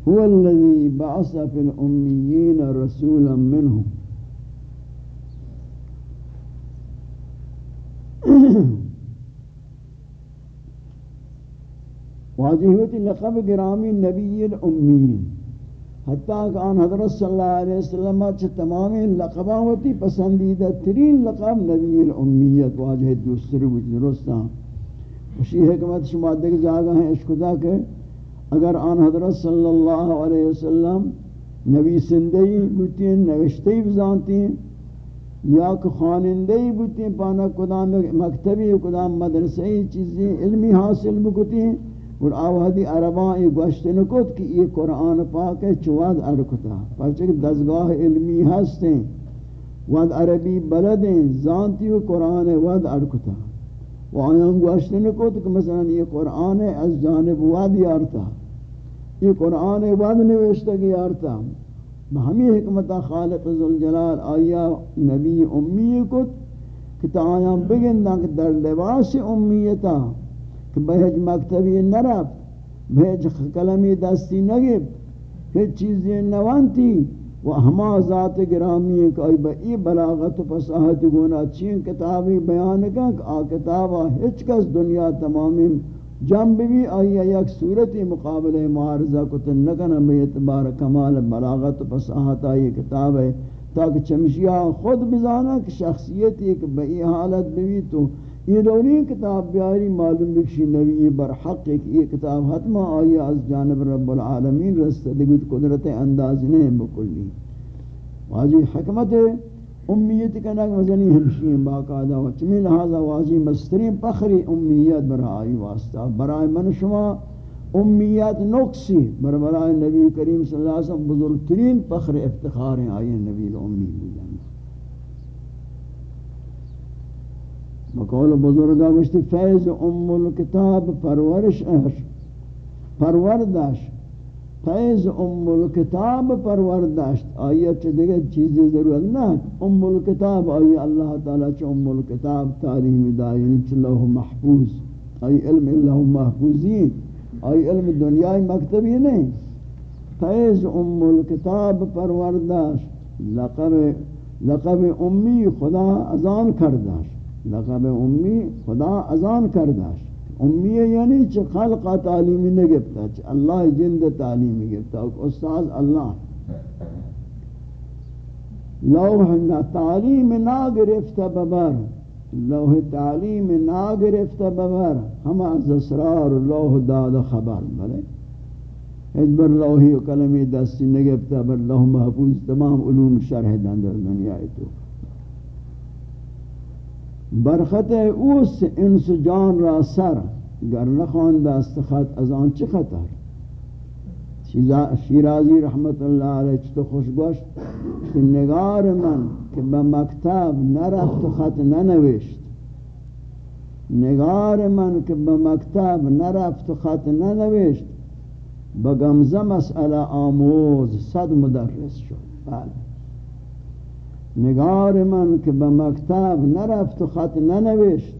هو الذي بعث في الأميين رسولا منهم. واضح لقب گرامی نبی الامین حتیٰ کہ آن حضرت صلی اللہ علیہ وسلم چھ تمام لقبہ ہوتی پسندیدہ ترین لقب نبی الامیت. واضح دوسری وجہ درستان اسی حکمت شما دیکھ جاگا ہیں اشکدہ کہ اگر آن حضرت صلی اللہ علیہ وسلم نبی سندہی بوتی ہیں نوشتی بزانتی ہیں یا کہ خانندہی بوتی ہیں پانا کدام مکتبی کدام مدرسہی چیزیں علمی حاصل بکتی ہیں اور آوہدی عرباں یہ گوشت نکت کہ یہ قرآن پاک ہے چواد ارکتا پرچہ دزگاہ علمی ہستیں ود عربی بلدیں، زانتی و قرآن ود ارکتا وہاں گوشت نکت کہ مثلا یہ قرآن از جانب واد یارتا۔ یہ قرآن بعد نوشتا گیا آرتا ہمیں حکمت خالق ذوالجلال، آیا نبی امی کت، کہ تا آیاں بگندن کہ در لباس امیتا، کہ بہج مکتبی نرفت، بہج کلمی دستی نگب ہیچ چیزی نوانتی، و ہما ذات گرامی ہے کہ ای با ای بلاغت و فصاحت گونا چین کتابی بیان کن کہ آ کتابا ہچ کس دنیا تمامی جنب بھی آئی یک صورتی مقابل معارضہ کتن نکن بے اعتبار کمال بلاغت و فصاحت آئی کتاب ہے۔ تاکہ چمشیہ خود بزانا کہ شخصیت ایک بئی حالت بھی تو یہ دونی کتاب بیاری معلوم بکشی نبی برحق ایک یہ کتاب حتما آئی از جانب رب العالمین رسط قدرت انداز نہیں بکلی۔ واجی حکمت امیت کا نگ مزنی یعنی ہمشی باقاعدہ و چمی لہذا واجی مسترین پخری امیت برای واسطہ برای من شما امیت نقصی. بر برای نبی کریم صلی اللہ علیہ وسلم بزرگترین فخر افتخار ہیں آئین نبی الامی بودن. بقول بزرگا گوشتی فیض ام الکتاب پرورش اش پروردش فیض ام الکتاب پروردش آئیت چھ دیگه چیزی ضرورت نہ ام الکتاب آئی اللہ تعالی چھ ام الکتاب تعلیم دا یعنی چھ لوح محفوظ۔ آئی علم اللہ محفوظی آئی علم دنیای مکتبی نہیں؟ فیض ام الکتاب پروردش لقب لقب امی خدا ازان کردش لقب امی خدا ازان کردش امی یعنی چھ خلق تعلیمی نگفتا چھ اللہ جند تعلیمی گفتا استاذ اللہ لوح تعلیم نا گرفتا ببر لوح تعلیم نا گرفتا ببر ہم از اسرار لوح داد خبر بلے ایک بر لوحی و کلمی دستی نگفتا بر لوح محفوظ تمام علوم شرح دن در دنیا تو برخط اوس انس جان را سر گر نخوان دست خط از آن چه خطر؟ شیرازی رحمت اللہ علیہ چطور خوش گوشت کہ نگار من کہ بمکتب نرفت خط ننوشت. نگار من کہ بمکتب نرفت خط ننوشت. بگمزه مسئله آموز صد مدرس شد. بله. نگار من که به مکتب نرفت و خط ننوشت.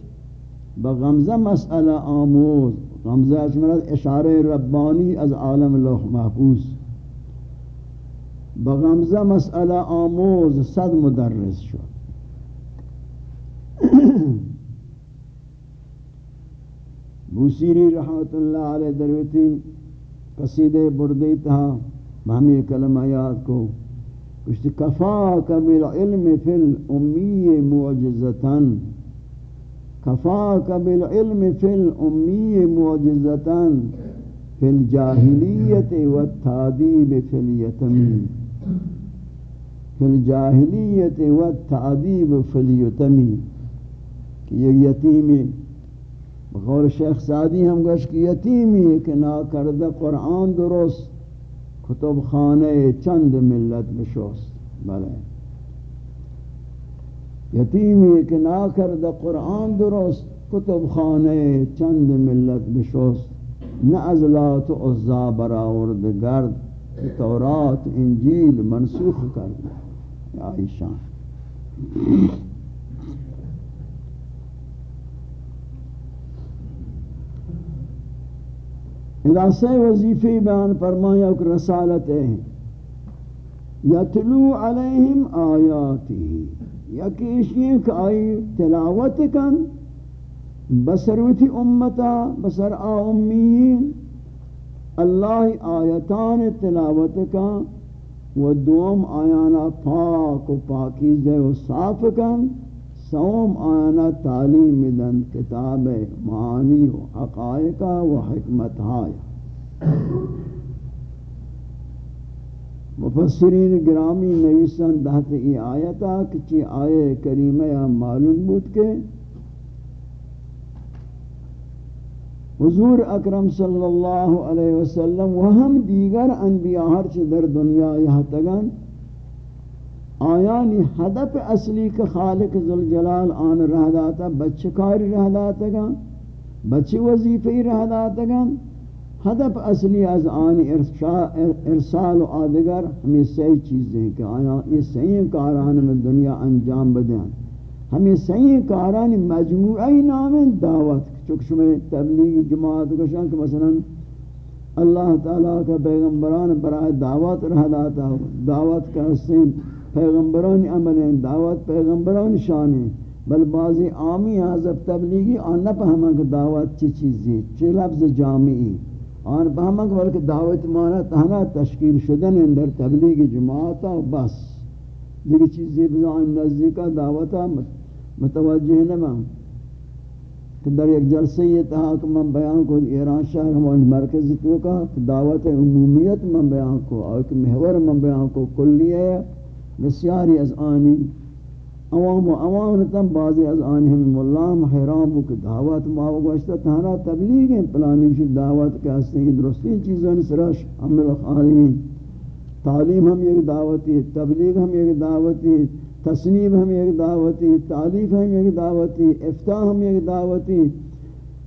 به غمزه مسئله آموز. غمزه از مراد اشاره ربانی از عالم لوح محفوظ. به غمزه مسئله آموز صد مدرس شد. بوسیری رحمت اللہ علیہ درویتی قصیدہ بردی تہا ہمیں کلمہ یاد کو. اس کفاک بالعلم فی الامی معجزتاً. كفاك بالعلم في الأمي معجزة في الجاهلية والتعذيب في اليتم في الجاهلية والتعذيب في اليتم یہ یتیمی بخور شیخ سعدی ہم گوش کہ یتیمی کہ کردہ قرآن درست. کتب خانه چند ملت بشوست بله. یتیمی که ناکرد قرآن درست کتب خانه چند ملت بشوست نه از لات و عزا براورد گرد تورات، انجیل منسوخ کرد. یا ایشان. اذا سے وظیفی بیان فرمایا کہ رسالت ہے یتلو علیہم آیاتی یکی کہ آئی تلاوت کن۔ بسروتی امتا، بسر آمین اللہ آیتان تلاوت کن و دوم آیانا پاک و پاکیزے و صاف کن۔ سوم آنا تعلیم دن کتاب معانی و حقائق و حکمت ہایا۔ مفسرین گرامی نویسن دہت ای آیتا کچی آئے کریمہ یا معلوم بود کے حضور اکرم صلی اللہ علیہ وسلم و ہم دیگر انبیاء ہرچ در دنیا یہاں تگن آیانی ہدف اصلی کا خالق ذوالجلال آن رہ داتا بچ کاری رہ داتا گا بچ وظیفی رہ داتا گا ہدف اصلی از آن ارسال و آدگر ہمیں صحیح چیزیں کہ آیا یہ صحیح کاران میں دنیا انجام بدیں ہمیں صحیح کارانی مجموعی نام دعوت۔ چونکہ شما تبلیغ جماعت کو شان کہ مثلا اللہ تعالیٰ کا پیغمبران برائے دعوت رہ داتا دعوت کا حسین پیغمبران عمل ہیں، دعوت پیغمبران شان ہیں۔ بل بعضی عامی حضب تبلیغی آن نہ پہما کہ دعوت چی چیزی چی لفظ جامعی آن پہما کہ بلکہ دعوت مانا تہنا تشکیل شدن اندر تبلیغ جماعتا بس۔ دیکھ چیزی بزان نزدیکا دعوتا متوجہ نہ کہ در ایک جلسے یہ تھا کہ من بیان کو ایران شہر ہمارے مرکزی تو کا دعوت عمومیت من بیان کو اور کہ محور من بیان کو کلی ہے بسیاری از آنی عوام و عوام نتم بعضی از آنی ہم ملام حیرام ہو کہ دعوت ماو گوشتا تہنا تبلیغ ہیں پلانی دعوت کے ہستے درستی چیزوں نے سرش عمل خالین تعلیم ہم ایک دعوتی، تبلیغ ہم ایک دعوتی تصنیب ہم ایک دعوتی تعلیف ہم ایک دعوتی، افتاح ہم ایک دعوتی،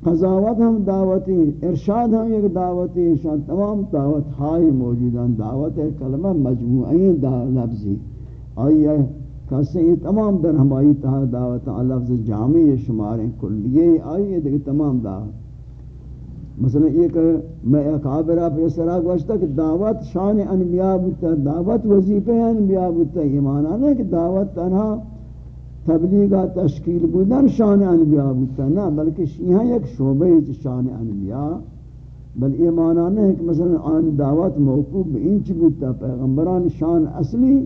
قضاوت ہم دعوتی، ارشاد ہم ایک دعوتی. شان تمام دعوت ہائی موجودان، دعوت کلمہ مجموعی لفظی. آئیے کسی یہ تمام در ہمائی تہا دعوت لفظ جامعی شماریں کلیے آئیے دیکھ تمام دعوت۔ مثلا یہ کہ میں اکابرہ پر اس طرح گوشتا کہ دعوت شان انبیاء بودتا دعوت وظیفہ انبیاء بودتا ایمان آنا کہ دعوت تنہا تبلیغہ تشکیل بودن شان انبیاء بودتا نا، بلکہ یہاں ایک شعبہ ہے شان انبیاء۔ بل ایمان آنا ہے کہ مثلا آن دعوت موقوب انچ بودتا پیغمبران شان اصلی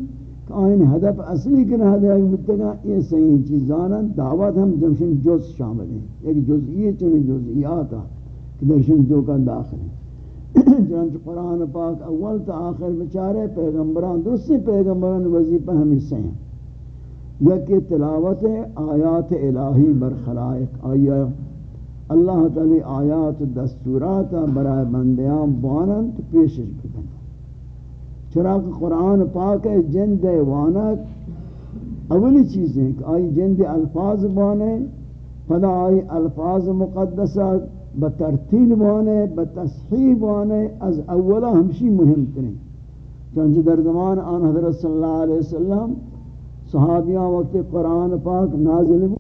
آئین ہدف اصلی کے ہدف بودتا گا یہ صحیح چیزانا دعوت ہم جمشن جز شامل ہیں۔ ایک جزئیت چنین جزئیات کہ درشن جو کا داخل ہے چنانچہ قرآن پاک اول تا آخر بچارے پیغمبران درستی پیغمبران وظیفہ ہمیشہ ہیں۔ یکی تلاوت آیات الہی برخلائق آیا اللہ تعالی آیات دستورات برائے بندیان بانند پیشش بکن چراغ قرآن پاک جند وانک اولی چیزیں کہ آئی جند الفاظ بانے پدا آئی الفاظ مقدسات بترتیل بانے بتصحیح بانے از اولا ہمشی مهم ترین چونچہ در زمان آن حضرت صلی اللہ علیہ وسلم صحابیان وقت قرآن پاک نازل